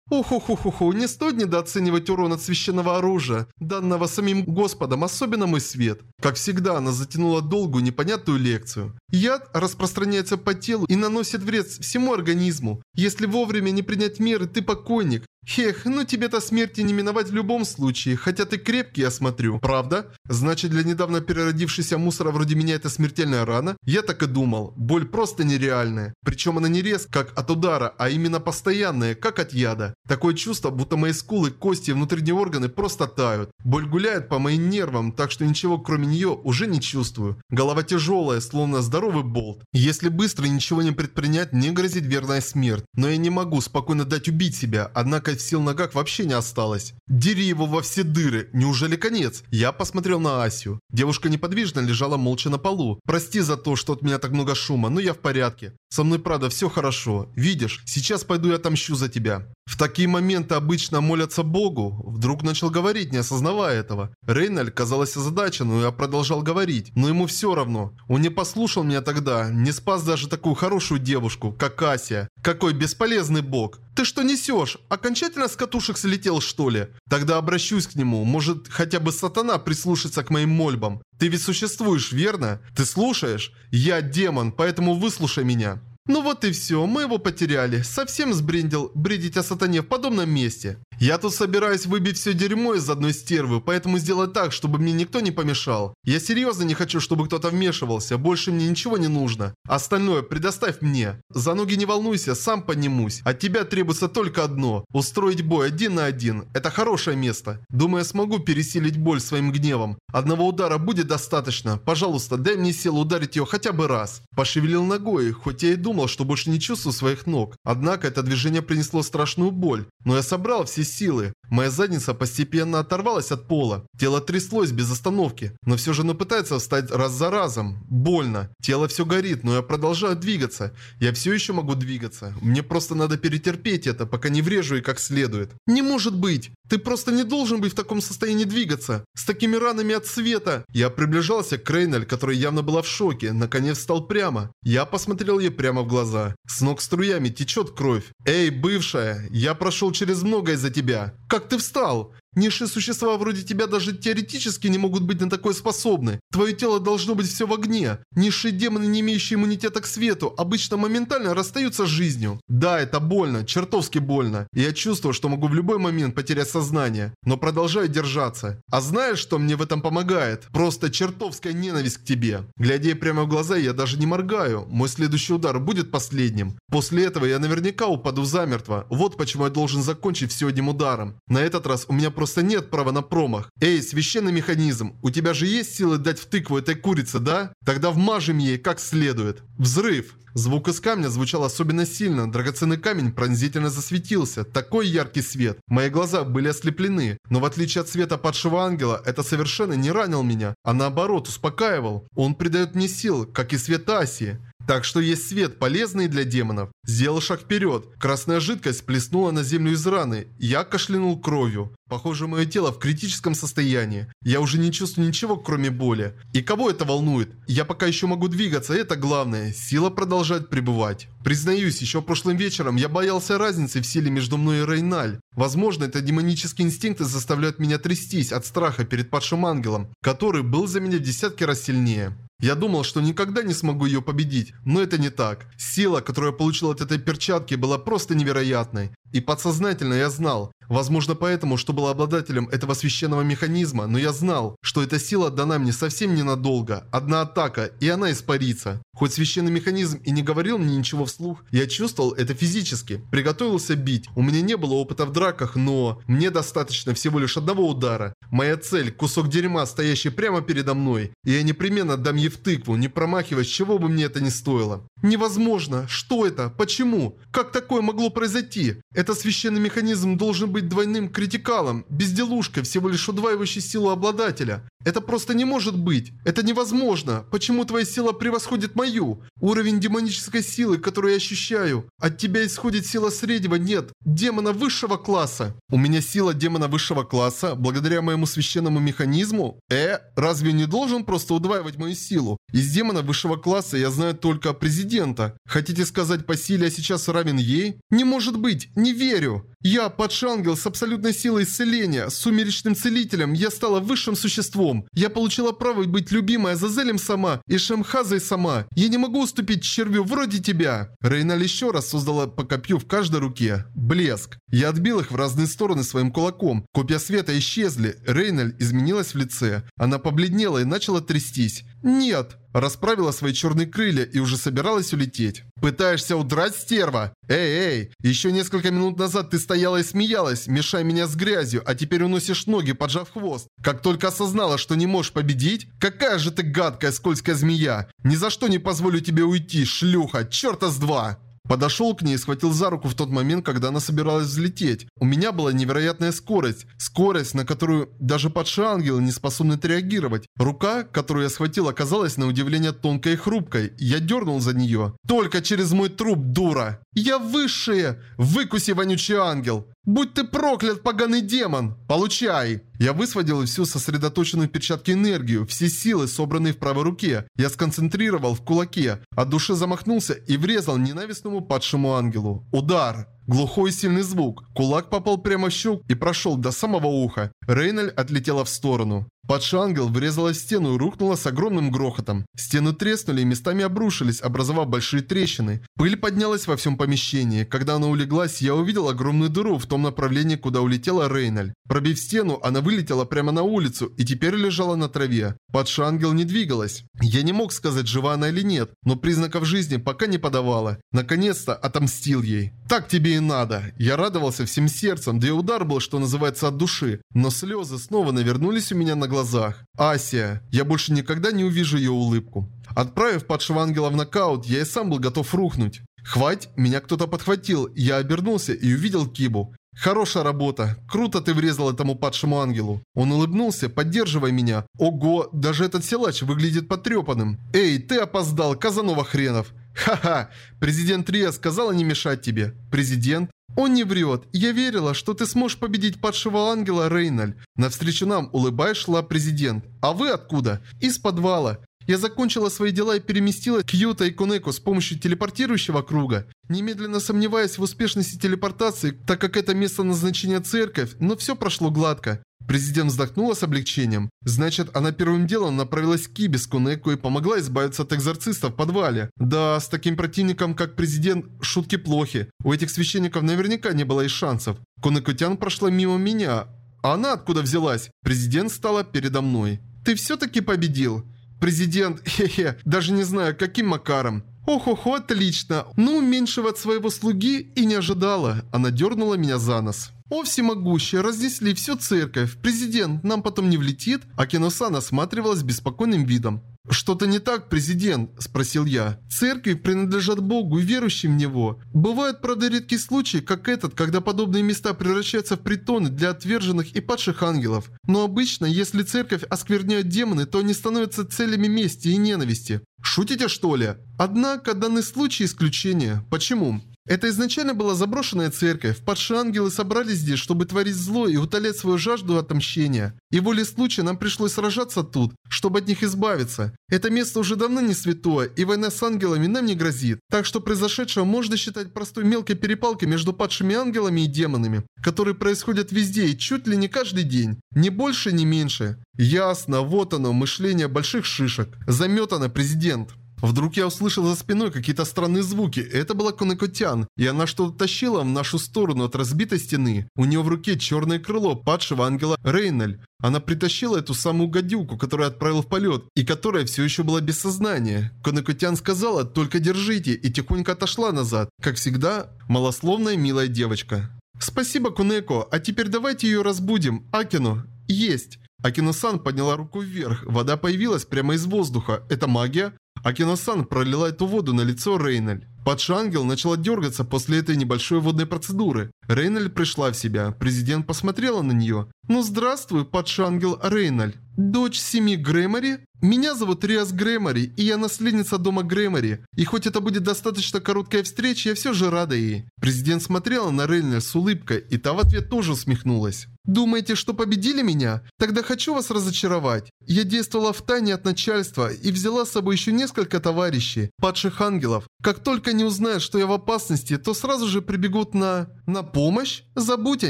Уху-ху-ху-ху, не стоит недооценивать урон от священного оружия, данного самим Господом, особенно мой свет. Как всегда, она затянула долгую, непонятную лекцию. Яд распространяется по телу и наносит вред всему организму. Если вовремя не принять меры, ты покойник. Хех, ну тебе-то смерти не миновать в любом случае, хотя ты крепкий, я смотрю. Правда? Значит, для недавно переродившейся мусора вроде меня это смертельная рана? Я так и думал. Боль просто нереальная. Причем она не резк, как от удара, а именно постоянная, как от яда. Такое чувство, будто мои скулы, кости и внутренние органы просто тают. Боль гуляет по моим нервам, так что ничего кроме нее уже не чувствую. Голова тяжелая, словно здоровый болт. Если быстро ничего не предпринять, мне грозит верная смерть. Но я не могу спокойно дать убить себя, однако Искать сил ногах вообще не осталось. Дери его во все дыры. Неужели конец? Я посмотрел на Асю. Девушка неподвижно лежала молча на полу. Прости за то, что от меня так много шума, но я в порядке. Со мной, правда, все хорошо. Видишь, сейчас пойду и отомщу за тебя. В такие моменты обычно молятся Богу. Вдруг начал говорить, не осознавая этого. Рейнольд, казалось, озадачен, но я продолжал говорить. Но ему все равно. Он не послушал меня тогда, не спас даже такую хорошую девушку, как Ася. Какой бесполезный Бог. Ты что несешь? Окончательно с катушек слетел, что ли? Тогда обращусь к нему. Может, хотя бы сатана прислушается к моим мольбам. Ты ведь существуешь, верно? Ты слушаешь? Я демон, поэтому выслушай меня. Ну вот и все, мы его потеряли. Совсем сбрендил бредить о сатане в подобном месте. Я тут собираюсь выбить все дерьмо из одной стервы, поэтому сделай так, чтобы мне никто не помешал. Я серьезно не хочу, чтобы кто-то вмешивался, больше мне ничего не нужно. Остальное предоставь мне. За ноги не волнуйся, сам поднимусь. От тебя требуется только одно – устроить бой один на один. Это хорошее место. Думаю, я смогу пересилить боль своим гневом. Одного удара будет достаточно. Пожалуйста, дай мне силу ударить ее хотя бы раз. Пошевелил ногой, хоть я и думал, что больше не чувствую своих ног. Однако это движение принесло страшную боль. Но я собрал все силы. Моя задница постепенно оторвалась от пола. Тело тряслось без остановки, но все же оно пытается встать раз за разом. Больно. Тело все горит, но я продолжаю двигаться. Я все еще могу двигаться. Мне просто надо перетерпеть это, пока не врежу и как следует. Не может быть! Ты просто не должен быть в таком состоянии двигаться. С такими ранами от света. Я приближался к Крейнель, которая явно была в шоке. Наконец встал прямо. Я посмотрел ей прямо в глаза. С ног струями течет кровь. Эй, бывшая, я прошел через многое за тебя тебя. Как ты встал? Низшие существа вроде тебя даже теоретически не могут быть на такое способны. Твое тело должно быть все в огне. Низшие демоны, не имеющие иммунитета к свету, обычно моментально расстаются с жизнью. Да, это больно, чертовски больно. Я чувствую, что могу в любой момент потерять сознание. Но продолжаю держаться. А знаешь, что мне в этом помогает? Просто чертовская ненависть к тебе. Глядя ей прямо в глаза, я даже не моргаю. Мой следующий удар будет последним. После этого я наверняка упаду замертво. Вот почему я должен закончить все одним ударом. На этот раз у меня просто нет права на промах. Эй, священный механизм, у тебя же есть силы дать в тыкву этой курице, да? Тогда вмажем ей как следует. Взрыв. Звук из камня звучал особенно сильно, драгоценный камень пронзительно засветился, такой яркий свет. Мои глаза были ослеплены, но в отличие от света падшего ангела, это совершенно не ранил меня, а наоборот успокаивал. Он придает мне сил, как и свет Асии. Так что есть свет, полезный для демонов. Сделал шаг вперед. Красная жидкость плеснула на землю из раны. Я кашлянул кровью. Похоже, мое тело в критическом состоянии. Я уже не чувствую ничего, кроме боли. И кого это волнует? Я пока еще могу двигаться, это главное. Сила продолжает пребывать. Признаюсь, еще прошлым вечером я боялся разницы в силе между мной и Рейналь. Возможно, это демонические инстинкты заставляют меня трястись от страха перед падшим ангелом, который был за меня в десятки раз сильнее. Я думал, что никогда не смогу ее победить, но это не так. Сила, которую я получил от этой перчатки, была просто невероятной. И подсознательно я знал, возможно поэтому, что был обладателем этого священного механизма, но я знал, что эта сила дана мне совсем ненадолго. Одна атака, и она испарится. Хоть священный механизм и не говорил мне ничего вслух, я чувствовал это физически. Приготовился бить. У меня не было опыта в драках, но мне достаточно всего лишь одного удара. Моя цель – кусок дерьма, стоящий прямо передо мной. И я непременно дам ей в тыкву, не промахиваясь, чего бы мне это ни стоило. Невозможно. Что это? Почему? Как такое могло произойти? Это священный механизм должен быть двойным критикалом, безделушкой, всего лишь удваивающей силу обладателя. Это просто не может быть. Это невозможно. Почему твоя сила превосходит мою? Уровень демонической силы, которую я ощущаю. От тебя исходит сила среднего, нет, демона высшего класса. У меня сила демона высшего класса, благодаря моему священному механизму? Э, разве не должен просто удваивать мою силу? Из демона высшего класса я знаю только президента. Хотите сказать, по силе я сейчас равен ей? Не может быть, не верю. Я, падший ангел с абсолютной силой исцеления, с сумеречным целителем, я стала высшим существом. Я получила право быть любимой Азазелем сама и Шамхазой сама. Я не могу уступить червю вроде тебя. Рейналь еще раз создала по копью в каждой руке. Блеск. Я отбил их в разные стороны своим кулаком. Копья света исчезли. Рейналь изменилась в лице. Она побледнела и начала трястись. «Нет!» Расправила свои черные крылья и уже собиралась улететь. «Пытаешься удрать, стерва? Эй, эй! Еще несколько минут назад ты стояла и смеялась, мешая меня с грязью, а теперь уносишь ноги, поджав хвост. Как только осознала, что не можешь победить? Какая же ты гадкая, скользкая змея! Ни за что не позволю тебе уйти, шлюха! Черта с два!» Подошел к ней и схватил за руку в тот момент, когда она собиралась взлететь. У меня была невероятная скорость. Скорость, на которую даже падшие ангелы не способны отреагировать. Рука, которую я схватил, оказалась на удивление тонкой и хрупкой. Я дернул за нее. Только через мой труп, дура! Я высшая! Выкуси, вонючий ангел! «Будь ты проклят, поганый демон! Получай!» Я высвободил всю сосредоточенную в перчатке энергию, все силы, собранные в правой руке. Я сконцентрировал в кулаке, от души замахнулся и врезал ненавистному падшему ангелу. Удар! Глухой сильный звук. Кулак попал прямо в щек и прошел до самого уха. Рейнель отлетела в сторону. Падший ангел врезалась в стену и рухнула с огромным грохотом. Стены треснули и местами обрушились, образовав большие трещины. Пыль поднялась во всем помещении. Когда она улеглась, я увидел огромную дыру в том направлении, куда улетела Рейнель. Пробив стену, она вылетела прямо на улицу и теперь лежала на траве. Падший ангел не двигалась. Я не мог сказать, жива она или нет, но признаков жизни пока не подавала. Наконец-то отомстил ей. Так тебе и надо. Я радовался всем сердцем, да и удар был, что называется, от души. Но слезы снова навернулись у меня на глазах. Асия. Я больше никогда не увижу ее улыбку. Отправив падшего ангела в нокаут, я и сам был готов рухнуть. Хвать, меня кто-то подхватил, я обернулся и увидел Кибу. «Хорошая работа. Круто ты врезал этому падшему ангелу». Он улыбнулся, поддерживая меня. «Ого, даже этот силач выглядит потрепанным». «Эй, ты опоздал, Казанова хренов». «Ха-ха, президент Рия сказала не мешать тебе». «Президент?» «Он не врет. Я верила, что ты сможешь победить падшего ангела Рейналь». Навстречу нам, улыбаясь, шла президент. «А вы откуда?» «Из подвала. Я закончила свои дела и переместила Кьюта и Кунеку с помощью телепортирующего круга. Немедленно сомневаясь в успешности телепортации, так как это место назначения церковь, но все прошло гладко. Президент вздохнула с облегчением. Значит, она первым делом направилась к Кибе с Кунеку и помогла избавиться от экзорциста в подвале. Да, с таким противником, как президент, шутки плохи. У этих священников наверняка не было и шансов. Кунекутян прошла мимо меня. А она откуда взялась? Президент стала передо мной. «Ты все-таки победил?» Президент, хе-хе, даже не знаю, каким макаром. Ох-ох, отлично. Ну, меньшего от своего слуги и не ожидала. Она дернула меня за нос. «О, всемогущая, разнесли всю церковь. Президент, нам потом не влетит?» Акино-сан осматривалась беспокойным видом. «Что-то не так, президент?» – спросил я. «Церкви принадлежат Богу и верующим в Него. Бывают, правда, редкие случаи, как этот, когда подобные места превращаются в притоны для отверженных и падших ангелов. Но обычно, если церковь оскверняют демоны, то они становятся целями мести и ненависти. Шутите, что ли? Однако, данный случай исключение. Почему?» Это изначально была заброшенная церковь. Падшие ангелы собрались здесь, чтобы творить зло и утолять свою жажду отомщения. И волей случая нам пришлось сражаться тут, чтобы от них избавиться. Это место уже давно не святое, и война с ангелами нам не грозит. Так что произошедшее можно считать простой мелкой перепалкой между падшими ангелами и демонами, которые происходят везде и чуть ли не каждый день. Ни больше, ни меньше. Ясно, вот оно, мышление больших шишек. Заметано, президент. Вдруг я услышал за спиной какие-то странные звуки. Это была Конекотян, и она что-то тащила в нашу сторону от разбитой стены. У нее в руке черное крыло падшего ангела Рейнель. Она притащила эту самую гадюку, которую отправил в полет, и которая все еще была без сознания. Конекотян сказала «только держите» и тихонько отошла назад. Как всегда, малословная милая девочка. «Спасибо, Кунеко, а теперь давайте ее разбудим. Акино, есть!» Акино-сан подняла руку вверх. Вода появилась прямо из воздуха. Это магия? Акино-сан пролила эту воду на лицо Рейнель. Падший ангел начала дергаться после этой небольшой водной процедуры. Рейнель пришла в себя. Президент посмотрела на нее. «Ну здравствуй, падший ангел Рейнель. Дочь семьи Грэмори? Меня зовут Риас Грэмори, и я наследница дома Грэмори. И хоть это будет достаточно короткая встреча, я все же рада ей». Президент смотрела на Рейнель с улыбкой, и та в ответ тоже усмехнулась. Думаете, что победили меня? Тогда хочу вас разочаровать. Я действовала в тайне от начальства и взяла с собой еще несколько товарищей, падших ангелов. Как только они узнают, что я в опасности, то сразу же прибегут на... на помощь? Забудь о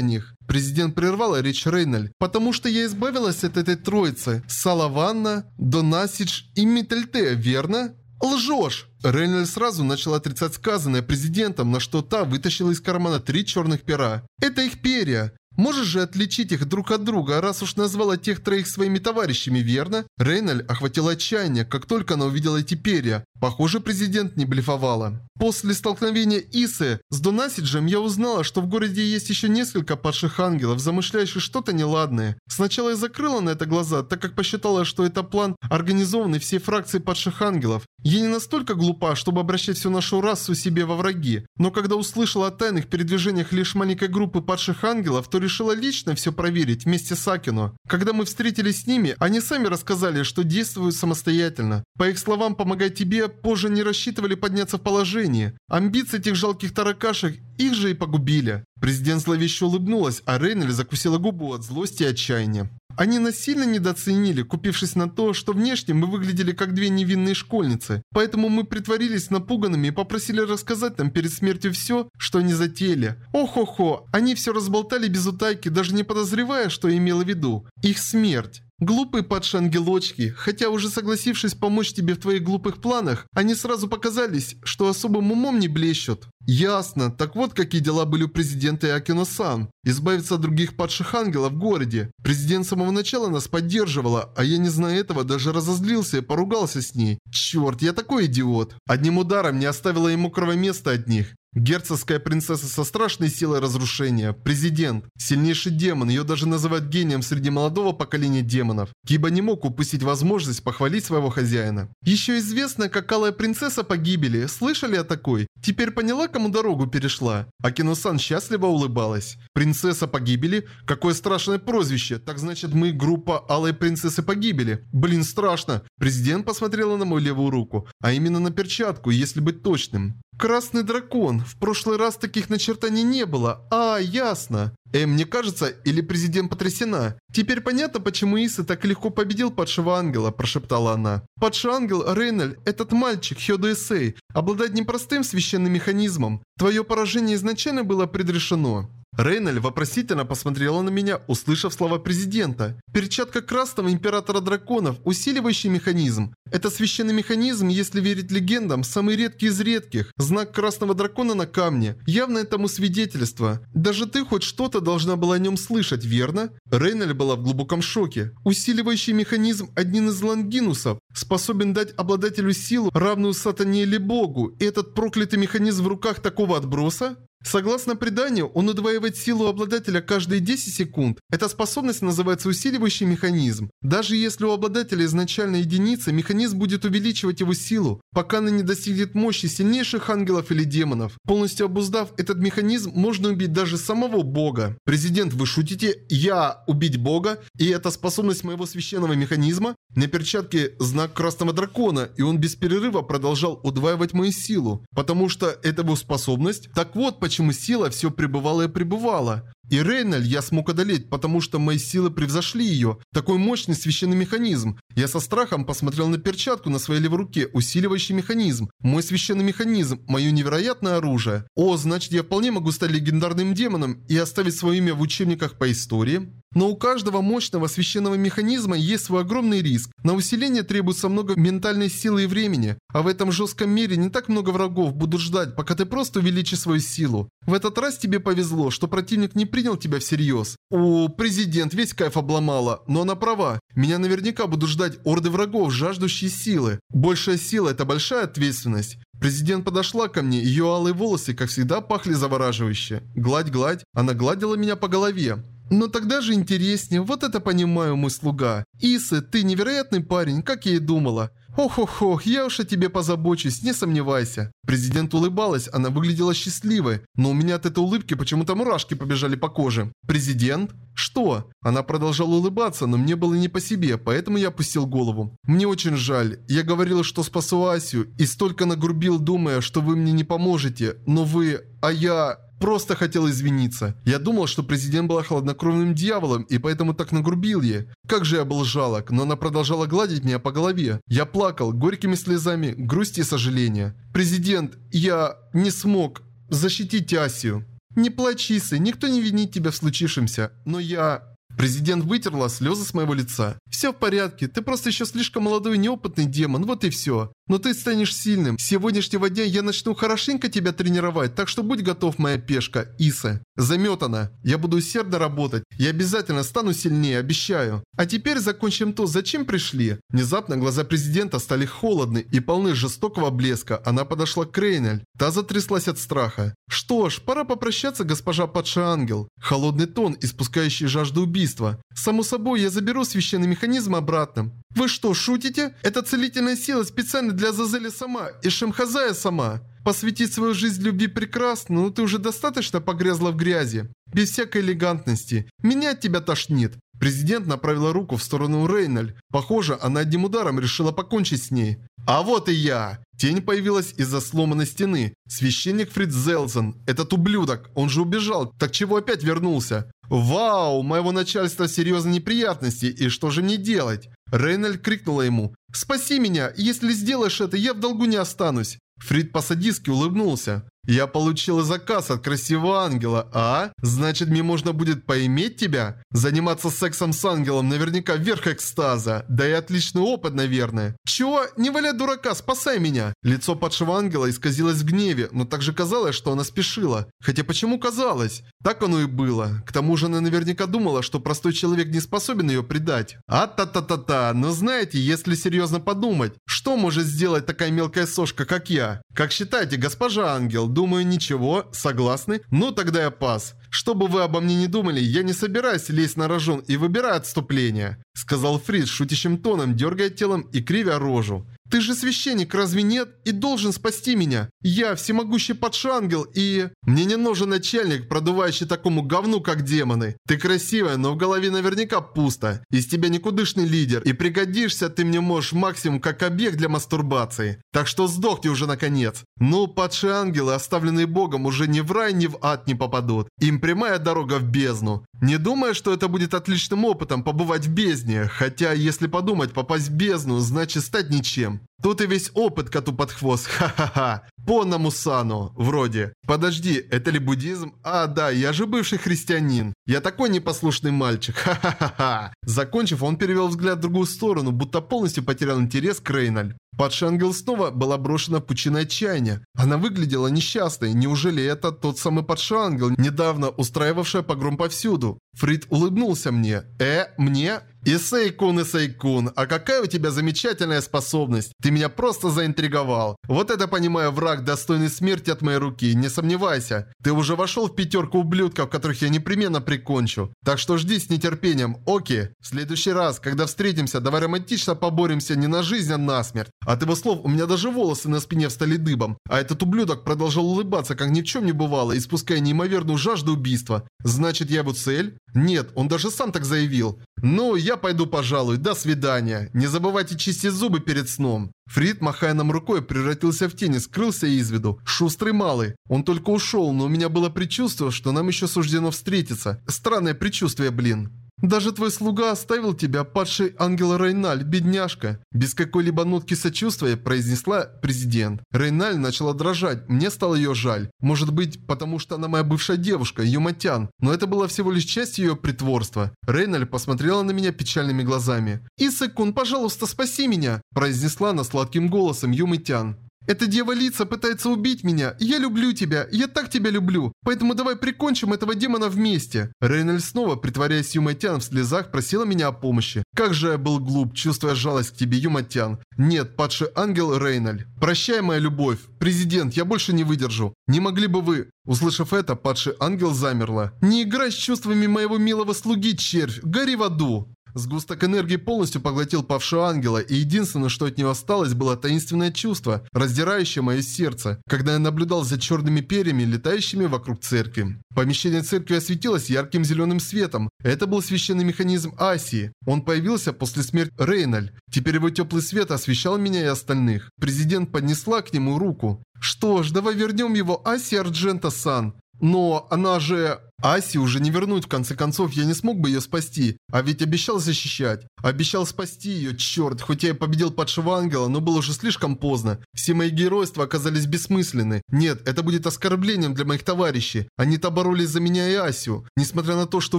них. Президент прервала речь Рейнель, потому что я избавилась от этой троицы. Салаванна, Донасидж и Миттельте, верно? Лжешь! Рейнель сразу начал отрицать сказанное президентом, на что та вытащила из кармана три черных пера. Это их перья. Можешь же отличить их друг от друга, раз уж назвала тех троих своими товарищами, верно? Рейнель охватила отчаяние, как только она увидела эти перья. Похоже, президент не блефовала. После столкновения Исы с Донасиджем я узнала, что в городе есть еще несколько падших ангелов, замышляющих что-то неладное. Сначала я закрыла на это глаза, так как посчитала, что это план, организованный всей фракцией падших ангелов. Я не настолько глупа, чтобы обращать всю нашу расу себе во враги. Но когда услышала о тайных передвижениях лишь маленькой группы падших ангелов, то решила лично все проверить вместе с Акино. Когда мы встретились с ними, они сами рассказали, что действуют самостоятельно. По их словам, помогая тебе, позже не рассчитывали подняться в положении. Амбиции этих жалких таракашек их же и погубили. Президент зловеще улыбнулась, а Рейнель закусила губу от злости и отчаяния. Они нас сильно недооценили, купившись на то, что внешне мы выглядели как две невинные школьницы. Поэтому мы притворились напуганными и попросили рассказать нам перед смертью все, что они затеяли. Ох-охо, они все разболтали без утайки, даже не подозревая, что имела в виду. Их смерть. Глупые падшие ангелочки, хотя уже согласившись помочь тебе в твоих глупых планах, они сразу показались, что особым умом не блещут. Ясно, так вот какие дела были у президента Акино-сан. Избавиться от других падших ангелов в городе. Президент с самого начала нас поддерживала, а я не зная этого даже разозлился и поругался с ней. Черт, я такой идиот. Одним ударом не оставила ему кровоместа от них. Герцогская принцесса со страшной силой разрушения. Президент. Сильнейший демон. Ее даже называют гением среди молодого поколения демонов. Киба не мог упустить возможность похвалить своего хозяина. Еще известно, как Алая принцесса погибели. Слышали о такой? Теперь поняла, кому дорогу перешла? Акино-сан счастливо улыбалась. Принцесса погибели? Какое страшное прозвище. Так значит мы группа Алой принцессы погибели. Блин, страшно. Президент посмотрела на мою левую руку. А именно на перчатку, если быть точным. Красный дракон. В прошлый раз таких начертаний не было. А, ясно. Э, мне кажется, или президент потрясена. Теперь понятно, почему Иса так легко победил падшего ангела, прошептала она. Падший ангел Рейнель, этот мальчик Хёдо Эсей, обладает непростым священным механизмом. Твое поражение изначально было предрешено. Рейнель вопросительно посмотрела на меня, услышав слова президента. Перчатка красного императора драконов, усиливающий механизм. Это священный механизм, если верить легендам, самый редкий из редких. Знак красного дракона на камне. Явно этому свидетельство. Даже ты хоть что-то должна была о нем слышать, верно? Рейнель была в глубоком шоке. Усиливающий механизм один из лангинусов способен дать обладателю силу, равную сатане или богу. И этот проклятый механизм в руках такого отброса? Согласно преданию, он удваивает силу обладателя каждые 10 секунд. Эта способность называется усиливающий механизм. Даже если у обладателя изначально единица, механизм будет увеличивать его силу, пока она не достигнет мощи сильнейших ангелов или демонов. Полностью обуздав этот механизм, можно убить даже самого бога. Президент, вы шутите? Я убить бога? И это способность моего священного механизма? На перчатке знак красного дракона, и он без перерыва продолжал удваивать мою силу. Потому что это его способность? Так вот почему почему сила все пребывала и пребывала. И Рейнель я смог одолеть, потому что мои силы превзошли ее. Такой мощный священный механизм. Я со страхом посмотрел на перчатку на своей левой руке, усиливающий механизм. Мой священный механизм, мое невероятное оружие. О, значит я вполне могу стать легендарным демоном и оставить свое имя в учебниках по истории? Но у каждого мощного священного механизма есть свой огромный риск. На усиление требуется много ментальной силы и времени. А в этом жестком мире не так много врагов будут ждать, пока ты просто увеличишь свою силу. В этот раз тебе повезло, что противник не принял тебя всерьез. О, президент весь кайф обломала, но она права. Меня наверняка будут ждать орды врагов, жаждущие силы. Большая сила – это большая ответственность. Президент подошла ко мне, ее алые волосы, как всегда, пахли завораживающе. Гладь-гладь, она гладила меня по голове. Но тогда же интереснее, вот это понимаю, мой слуга. Исы, ты невероятный парень, как я и думала. «Ох-ох-ох, я уж о тебе позабочусь, не сомневайся». Президент улыбалась, она выглядела счастливой, но у меня от этой улыбки почему-то мурашки побежали по коже. «Президент? Что?» Она продолжала улыбаться, но мне было не по себе, поэтому я опустил голову. «Мне очень жаль. Я говорила, что спасу Асю, и столько нагрубил, думая, что вы мне не поможете, но вы... А я...» просто хотел извиниться. Я думал, что президент была хладнокровным дьяволом, и поэтому так нагрубил ей. Как же я был жалок, но она продолжала гладить меня по голове. Я плакал горькими слезами грусти и сожаления. «Президент, я не смог защитить Асию». «Не плачь, Исы, никто не винит тебя в случившемся, но я...» Президент вытерла слезы с моего лица. «Все в порядке, ты просто еще слишком молодой неопытный демон, вот и все. Но ты станешь сильным. С сегодняшнего дня я начну хорошенько тебя тренировать, так что будь готов, моя пешка, Иса. Заметана. Я буду усердно работать. Я обязательно стану сильнее, обещаю. А теперь закончим то, зачем пришли». Внезапно глаза президента стали холодны и полны жестокого блеска. Она подошла к Крейнель. Та затряслась от страха. «Что ж, пора попрощаться, госпожа падший ангел». Холодный тон, испускающий жажду убийства. «Само собой, я заберу священный механизм обратно. Вы что, шутите? Это целительная сила специально для Зазели сама и Шемхазая сама. Посвятить свою жизнь любви прекрасно, но ты уже достаточно погрязла в грязи. Без всякой элегантности. Меня от тебя тошнит. Президент направила руку в сторону Рейнольд. Похоже, она одним ударом решила покончить с ней. А вот и я! Тень появилась из-за сломанной стены. Священник Фриц Зелзен. Этот ублюдок. Он же убежал. Так чего опять вернулся? Вау, моего начальства серьезные неприятности. И что же мне делать? Рейнольд крикнула ему. «Спаси меня! Если сделаешь это, я в долгу не останусь!» Фрид по-садистски улыбнулся. «Я получил заказ от красивого ангела, а? Значит, мне можно будет поиметь тебя? Заниматься сексом с ангелом наверняка верх экстаза. Да и отличный опыт, наверное. Чего? Не валяй дурака, спасай меня!» Лицо падшего ангела исказилось в гневе, но также казалось, что она спешила. Хотя почему казалось? Так оно и было. К тому же она наверняка думала, что простой человек не способен ее предать. А-та-та-та-та, но знаете, если серьезно подумать, что может сделать такая мелкая сошка, как я? Как считаете, госпожа ангел? Думаю, ничего. Согласны? Ну, тогда я пас. Что бы вы обо мне не думали, я не собираюсь лезть на рожон и выбираю отступление. Сказал Фриз шутящим тоном, дергая телом и кривя рожу. Ты же священник, разве нет? И должен спасти меня. Я всемогущий подшангел и... Мне не нужен начальник, продувающий такому говну, как демоны. Ты красивая, но в голове наверняка пусто. Из тебя никудышный лидер. И пригодишься ты мне можешь максимум как объект для мастурбации. Так что сдохни уже наконец. Ну, падшие оставленные богом, уже ни в рай, ни в ад не попадут. Им прямая дорога в бездну. Не думаю, что это будет отличным опытом побывать в бездне. Хотя, если подумать, попасть в бездну, значит стать ничем. Тут и весь опыт коту под хвост, ха-ха-ха. По Намусану, вроде. Подожди, это ли буддизм? А, да, я же бывший христианин. Я такой непослушный мальчик, ха-ха-ха. Закончив, он перевел взгляд в другую сторону, будто полностью потерял интерес к Рейнольд. Падший ангел снова была брошена в пучину отчаяния. Она выглядела несчастной. Неужели это тот самый падший ангел, недавно устраивавший погром повсюду? Фрид улыбнулся мне. «Э, мне? Исейкун, Исейкун, а какая у тебя замечательная способность. Ты меня просто заинтриговал. Вот это, понимаю, враг, достойный смерти от моей руки, не сомневайся. Ты уже вошел в пятерку ублюдков, которых я непременно прикончу. Так что жди с нетерпением, оки. В следующий раз, когда встретимся, давай романтично поборемся не на жизнь, а на смерть. От его слов у меня даже волосы на спине встали дыбом. А этот ублюдок продолжал улыбаться, как ни в чем не бывало, испуская неимоверную жажду убийства. Значит, я его цель? Нет, он даже сам так заявил. Ну, я пойду, пожалуй. До свидания. Не забывайте чистить зубы перед сном. Фрид, махая нам рукой, превратился в тень скрылся из виду. Шустрый малый. Он только ушел, но у меня было предчувствие, что нам еще суждено встретиться. Странное предчувствие, блин. Даже твой слуга оставил тебя, падший ангел Рейналь, бедняжка. Без какой-либо нотки сочувствия произнесла президент. Рейналь начала дрожать, мне стало ее жаль. Может быть, потому что она моя бывшая девушка, Юматян. Но это была всего лишь часть ее притворства. Рейналь посмотрела на меня печальными глазами. «Исакун, пожалуйста, спаси меня!» произнесла она сладким голосом Юматян. Эта дева-лица пытается убить меня. Я люблю тебя. Я так тебя люблю. Поэтому давай прикончим этого демона вместе. Рейнольд снова, притворяясь Юматян в слезах, просила меня о помощи. Как же я был глуп, чувствуя жалость к тебе, Юматян. Нет, падший ангел Рейнольд. Прощай, моя любовь. Президент, я больше не выдержу. Не могли бы вы... Услышав это, падший ангел замерла. «Не играй с чувствами моего милого слуги, червь! Гори в аду!» Сгусток энергии полностью поглотил павшего ангела, и единственное, что от него осталось, было таинственное чувство, раздирающее мое сердце, когда я наблюдал за черными перьями, летающими вокруг церкви. Помещение церкви осветилось ярким зеленым светом. Это был священный механизм Асии. Он появился после смерти Рейналь. Теперь его теплый свет освещал меня и остальных. Президент поднесла к нему руку. «Что ж, давай вернем его Аси Арджента-сан. Но она же... Аси уже не вернуть, в конце концов, я не смог бы ее спасти. А ведь обещал защищать. Обещал спасти ее, черт. Хоть я и победил падшего ангела, но было уже слишком поздно. Все мои геройства оказались бессмысленны. Нет, это будет оскорблением для моих товарищей. Они-то боролись за меня и Асю. Несмотря на то, что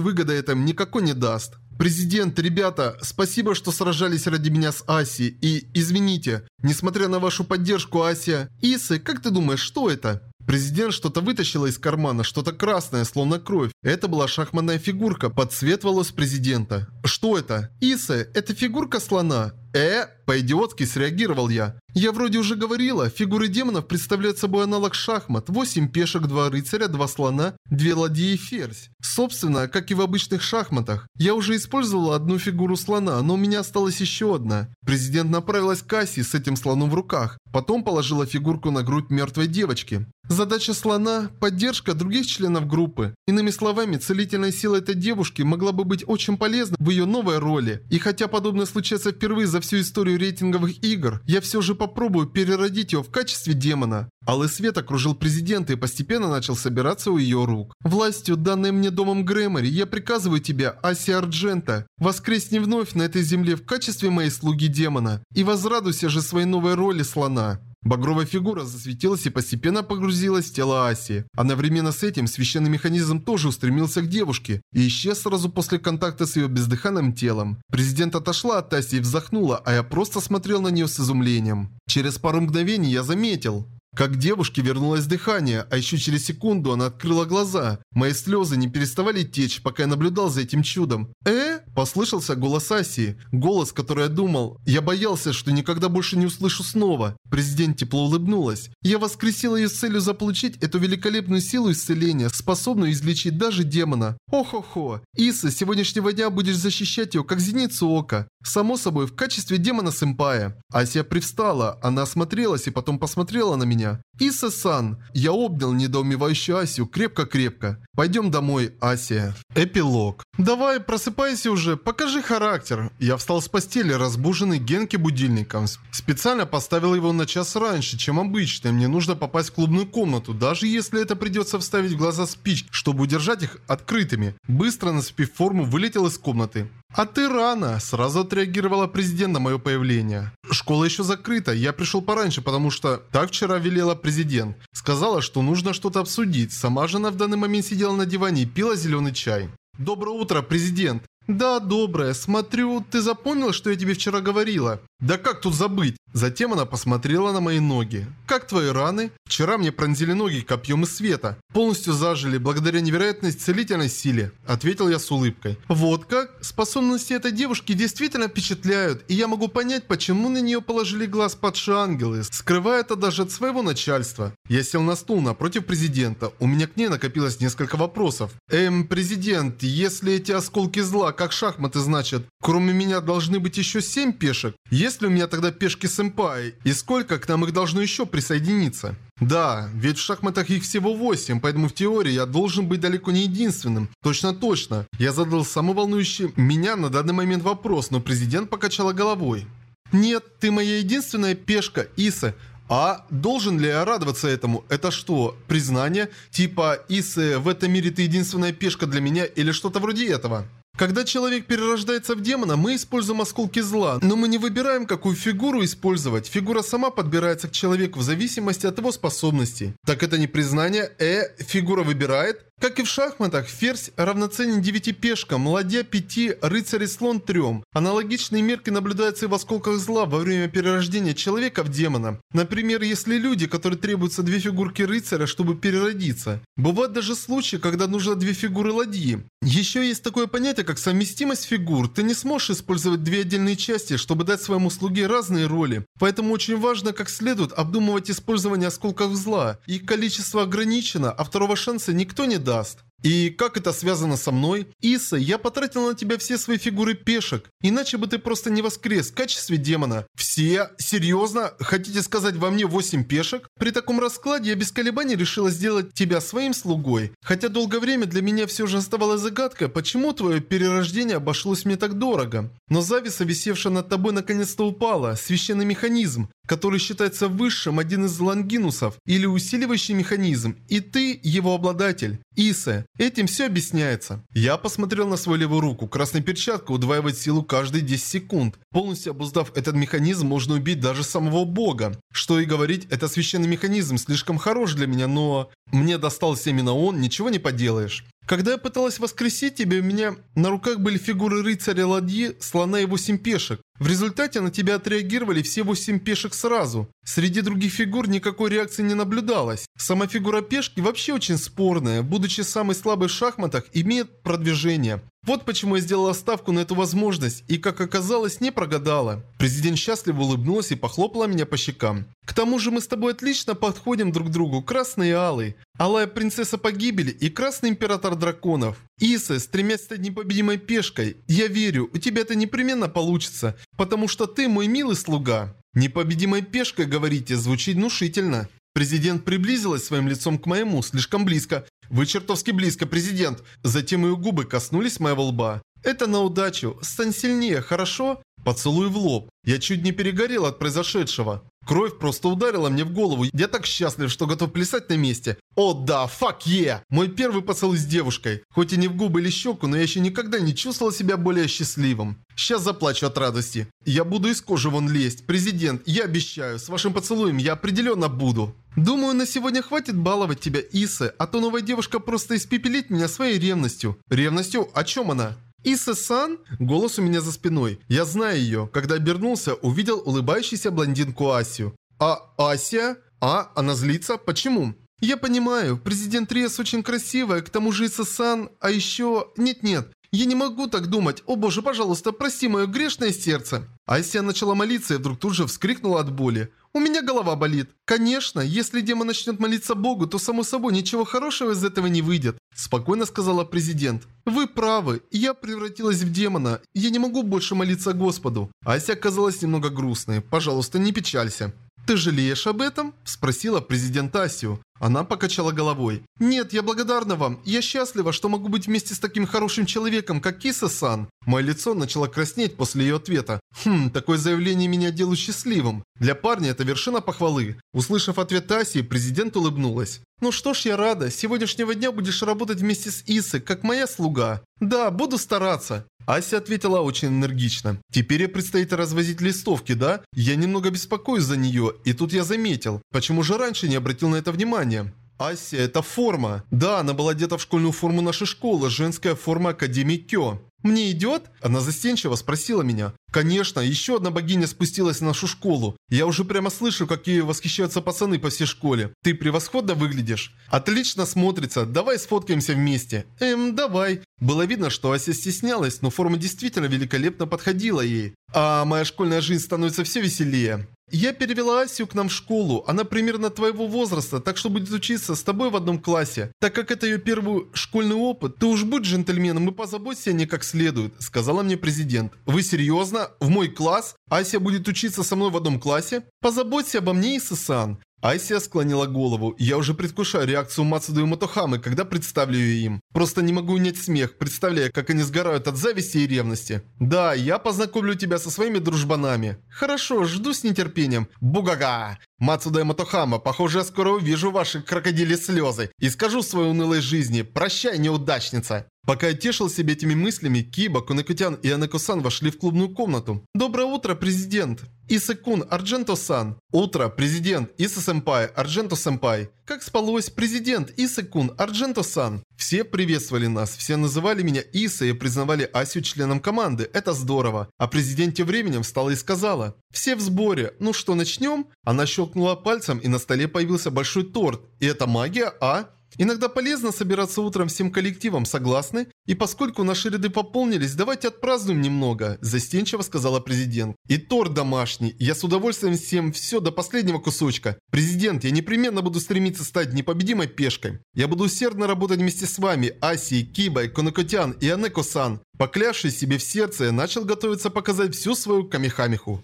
выгода это им никакой не даст. Президент, ребята, спасибо, что сражались ради меня с Аси. И извините, несмотря на вашу поддержку, Ася... Исы, как ты думаешь, что это? Президент что-то вытащила из кармана, что-то красное, словно кровь. Это была шахматная фигурка под цвет волос президента. Что это? Иса, это фигурка слона. Э, по-идиотски среагировал я. Я вроде уже говорила, фигуры демонов представляют собой аналог шахмат. 8 пешек, 2 рыцаря, 2 слона, 2 ладьи и ферзь. Собственно, как и в обычных шахматах. Я уже использовала одну фигуру слона, но у меня осталась еще одна. Президент направилась к Касси с этим слоном в руках. Потом положила фигурку на грудь мертвой девочки. Задача слона – поддержка других членов группы. Иными словами, целительная сила этой девушки могла бы быть очень полезна в ее новой роли. И хотя подобное случается впервые за всю историю рейтинговых игр, я все же попробую переродить ее в качестве демона. Алый свет окружил президента и постепенно начал собираться у ее рук. «Властью, данной мне домом Грэмори, я приказываю тебе, Аси Арджента, воскресни вновь на этой земле в качестве моей слуги демона, и возрадуйся же своей новой роли слона». Багровая фигура засветилась и постепенно погрузилась в тело Аси. Одновременно с этим священный механизм тоже устремился к девушке и исчез сразу после контакта с ее бездыханным телом. Президент отошла от Аси и вздохнула, а я просто смотрел на нее с изумлением. Через пару мгновений я заметил, как девушке вернулось дыхание, а еще через секунду она открыла глаза. Мои слезы не переставали течь, пока я наблюдал за этим чудом. «Э?» – послышался голос Асии. Голос, который я думал. Я боялся, что никогда больше не услышу снова. Президент тепло улыбнулась. Я воскресила ее с целью заполучить эту великолепную силу исцеления, способную излечить даже демона. О-хо-хо. Иса, с сегодняшнего дня будешь защищать ее, как зеницу ока. Само собой, в качестве демона-сэмпая. Асия привстала, она осмотрелась и потом посмотрела на меня меня. «Иса-сан!» Я обнял недоумевающую Асю крепко-крепко. «Пойдем домой, Асия». Эпилог. «Давай, просыпайся уже, покажи характер». Я встал с постели, разбуженный Генки будильником. Специально поставил его на час раньше, чем обычно. Мне нужно попасть в клубную комнату, даже если это придется вставить в глаза спич, чтобы удержать их открытыми. Быстро нацепив форму, вылетел из комнаты. «А ты рано!» – сразу отреагировала президент на мое появление. «Школа еще закрыта, я пришел пораньше, потому что так вчера велела президент. Сказала, что нужно что-то обсудить. Сама жена в данный момент сидела на диване и пила зеленый чай. «Доброе утро, президент!» «Да, доброе. Смотрю, ты запомнил, что я тебе вчера говорила?» «Да как тут забыть?» Затем она посмотрела на мои ноги. «Как твои раны?» «Вчера мне пронзили ноги копьем из света. Полностью зажили, благодаря невероятной целительной силе», – ответил я с улыбкой. «Вот как? Способности этой девушки действительно впечатляют, и я могу понять, почему на нее положили глаз падшие ангелы, скрывая это даже от своего начальства». Я сел на стул напротив президента. У меня к ней накопилось несколько вопросов. «Эм, президент, если эти осколки зла, как шахматы, значит, кроме меня должны быть еще семь пешек? Есть ли у меня тогда пешки-сэмпай? И сколько к нам их должно еще присоединиться? Да, ведь в шахматах их всего 8, поэтому в теории я должен быть далеко не единственным. Точно-точно. Я задал самый волнующий меня на данный момент вопрос, но президент покачала головой. Нет, ты моя единственная пешка, Иса. А должен ли я радоваться этому? Это что, признание? Типа, Исы, в этом мире ты единственная пешка для меня или что-то вроде этого? Когда человек перерождается в демона, мы используем осколки зла, но мы не выбираем, какую фигуру использовать. Фигура сама подбирается к человеку в зависимости от его способностей. Так это не признание, э, фигура выбирает? Как и в шахматах, ферзь равноценен 9 пешкам, ладья 5, рыцарь и слон 3. Аналогичные мерки наблюдаются и в осколках зла во время перерождения человека в демона. Например, если люди, которые требуются две фигурки рыцаря, чтобы переродиться. Бывают даже случаи, когда нужно две фигуры ладьи. Еще есть такое понятие, как совместимость фигур. Ты не сможешь использовать две отдельные части, чтобы дать своему слуге разные роли. Поэтому очень важно как следует обдумывать использование осколков зла. Их количество ограничено, а второго шанса никто не даст. И как это связано со мной? Иса, я потратил на тебя все свои фигуры пешек. Иначе бы ты просто не воскрес в качестве демона. Все? Серьезно? Хотите сказать во мне 8 пешек? При таком раскладе я без колебаний решила сделать тебя своим слугой. Хотя долгое время для меня все же оставалась загадка, почему твое перерождение обошлось мне так дорого. Но зависа, висевшая над тобой, наконец-то упала. Священный механизм, который считается высшим, один из лангинусов, или усиливающий механизм, и ты его обладатель. Исе, этим все объясняется. Я посмотрел на свою левую руку. Красная перчатка удваивает силу каждые 10 секунд. Полностью обуздав этот механизм, можно убить даже самого бога. Что и говорить, это священный механизм слишком хорош для меня, но... Мне достался именно он, ничего не поделаешь. Когда я пыталась воскресить тебя, у меня на руках были фигуры рыцаря ладьи, слона и восемь пешек. В результате на тебя отреагировали все восемь пешек сразу. Среди других фигур никакой реакции не наблюдалось. Сама фигура пешки вообще очень спорная, будучи самой слабой в шахматах, имеет продвижение. Вот почему я сделала ставку на эту возможность и, как оказалось, не прогадала. Президент счастливо улыбнулась и похлопала меня по щекам. К тому же мы с тобой отлично подходим друг к другу, красный и алый. Алая принцесса погибели и красный император драконов. Иса, стремясь стать непобедимой пешкой, я верю, у тебя это непременно получится, потому что ты мой милый слуга. Непобедимой пешкой, говорите, звучит внушительно. Президент приблизилась своим лицом к моему, слишком близко. Вы чертовски близко, президент. Затем ее губы коснулись моего лба. Это на удачу. Стань сильнее, хорошо? Поцелуй в лоб. Я чуть не перегорел от произошедшего. Кровь просто ударила мне в голову. Я так счастлив, что готов плясать на месте. О да, фак е! Yeah. Мой первый поцелуй с девушкой. Хоть и не в губы или щеку, но я еще никогда не чувствовал себя более счастливым. Сейчас заплачу от радости. Я буду из кожи вон лезть. Президент, я обещаю, с вашим поцелуем я определенно буду. Думаю, на сегодня хватит баловать тебя, Исы, а то новая девушка просто испепелит меня своей ревностью. Ревностью? О чем она? «Иса-сан?» Голос у меня за спиной. Я знаю ее. Когда обернулся, увидел улыбающуюся блондинку Асю. «А Ася? А, она злится? Почему?» «Я понимаю, президент Риас очень красивая, к тому же Иса-сан, а еще... Нет-нет, я не могу так думать. О боже, пожалуйста, прости мое грешное сердце». Ася начала молиться и вдруг тут же вскрикнула от боли. «У меня голова болит». «Конечно, если демон начнет молиться Богу, то само собой ничего хорошего из этого не выйдет», спокойно сказала президент. «Вы правы, я превратилась в демона, я не могу больше молиться Господу». Ася оказалась немного грустной. «Пожалуйста, не печалься». «Ты жалеешь об этом?» – спросила президент Асию. Она покачала головой. «Нет, я благодарна вам. Я счастлива, что могу быть вместе с таким хорошим человеком, как Киса-сан». Мое лицо начало краснеть после ее ответа. «Хм, такое заявление меня делает счастливым. Для парня это вершина похвалы». Услышав ответ Аси, президент улыбнулась. «Ну что ж, я рада. С сегодняшнего дня будешь работать вместе с Исой, как моя слуга». «Да, буду стараться». Ася ответила очень энергично. «Теперь ей предстоит развозить листовки, да? Я немного беспокоюсь за нее, и тут я заметил. Почему же раньше не обратил на это внимания?» Ася, это форма. Да, она была одета в школьную форму нашей школы, женская форма Академии Кё. «Мне идет?» Она застенчиво спросила меня. «Конечно, еще одна богиня спустилась в нашу школу. Я уже прямо слышу, как ею восхищаются пацаны по всей школе. Ты превосходно выглядишь. Отлично смотрится. Давай сфоткаемся вместе». «Эм, давай». Было видно, что Ася стеснялась, но форма действительно великолепно подходила ей. А моя школьная жизнь становится все веселее. Я перевела Асю к нам в школу. Она примерно твоего возраста, так что будет учиться с тобой в одном классе. Так как это ее первый школьный опыт, ты уж будь джентльменом и позаботься о ней как следует», — сказала мне президент. «Вы серьезно? В мой класс? Ася будет учиться со мной в одном классе? Позаботься обо мне, Иса-сан. Айсия склонила голову. Я уже предвкушаю реакцию Мацуду и Мотохамы, когда представлю ее им. Просто не могу унять смех, представляя, как они сгорают от зависти и ревности. Да, я познакомлю тебя со своими дружбанами. Хорошо, жду с нетерпением. Бугага! Мацуда и Мотохама, похоже, я скоро увижу ваши крокодили слезы и скажу своей унылой жизни «Прощай, неудачница». Пока я тешил себя этими мыслями, Киба, Кунакутян и Анакусан вошли в клубную комнату. «Доброе утро, президент!» Иса-кун, Ардженто-сан. Утро, президент, Иса-сэмпай, Ардженто-сэмпай. Как спалось, президент, Иса-кун, Ардженто-сан. Все приветствовали нас, все называли меня Иса и признавали Асю членом команды. Это здорово. А президент тем временем встала и сказала. Все в сборе. Ну что, начнем? Она щелкнула пальцем и на столе появился большой торт. И это магия, а? Иногда полезно собираться утром всем коллективом, согласны? И поскольку наши ряды пополнились, давайте отпразднуем немного», – застенчиво сказала президент. «И торт домашний. Я с удовольствием всем все до последнего кусочка. Президент, я непременно буду стремиться стать непобедимой пешкой. Я буду усердно работать вместе с вами, Асией, Кибой, Конокотян и Анеко-сан. Поклявшись себе в сердце, начал готовиться показать всю свою камихамиху.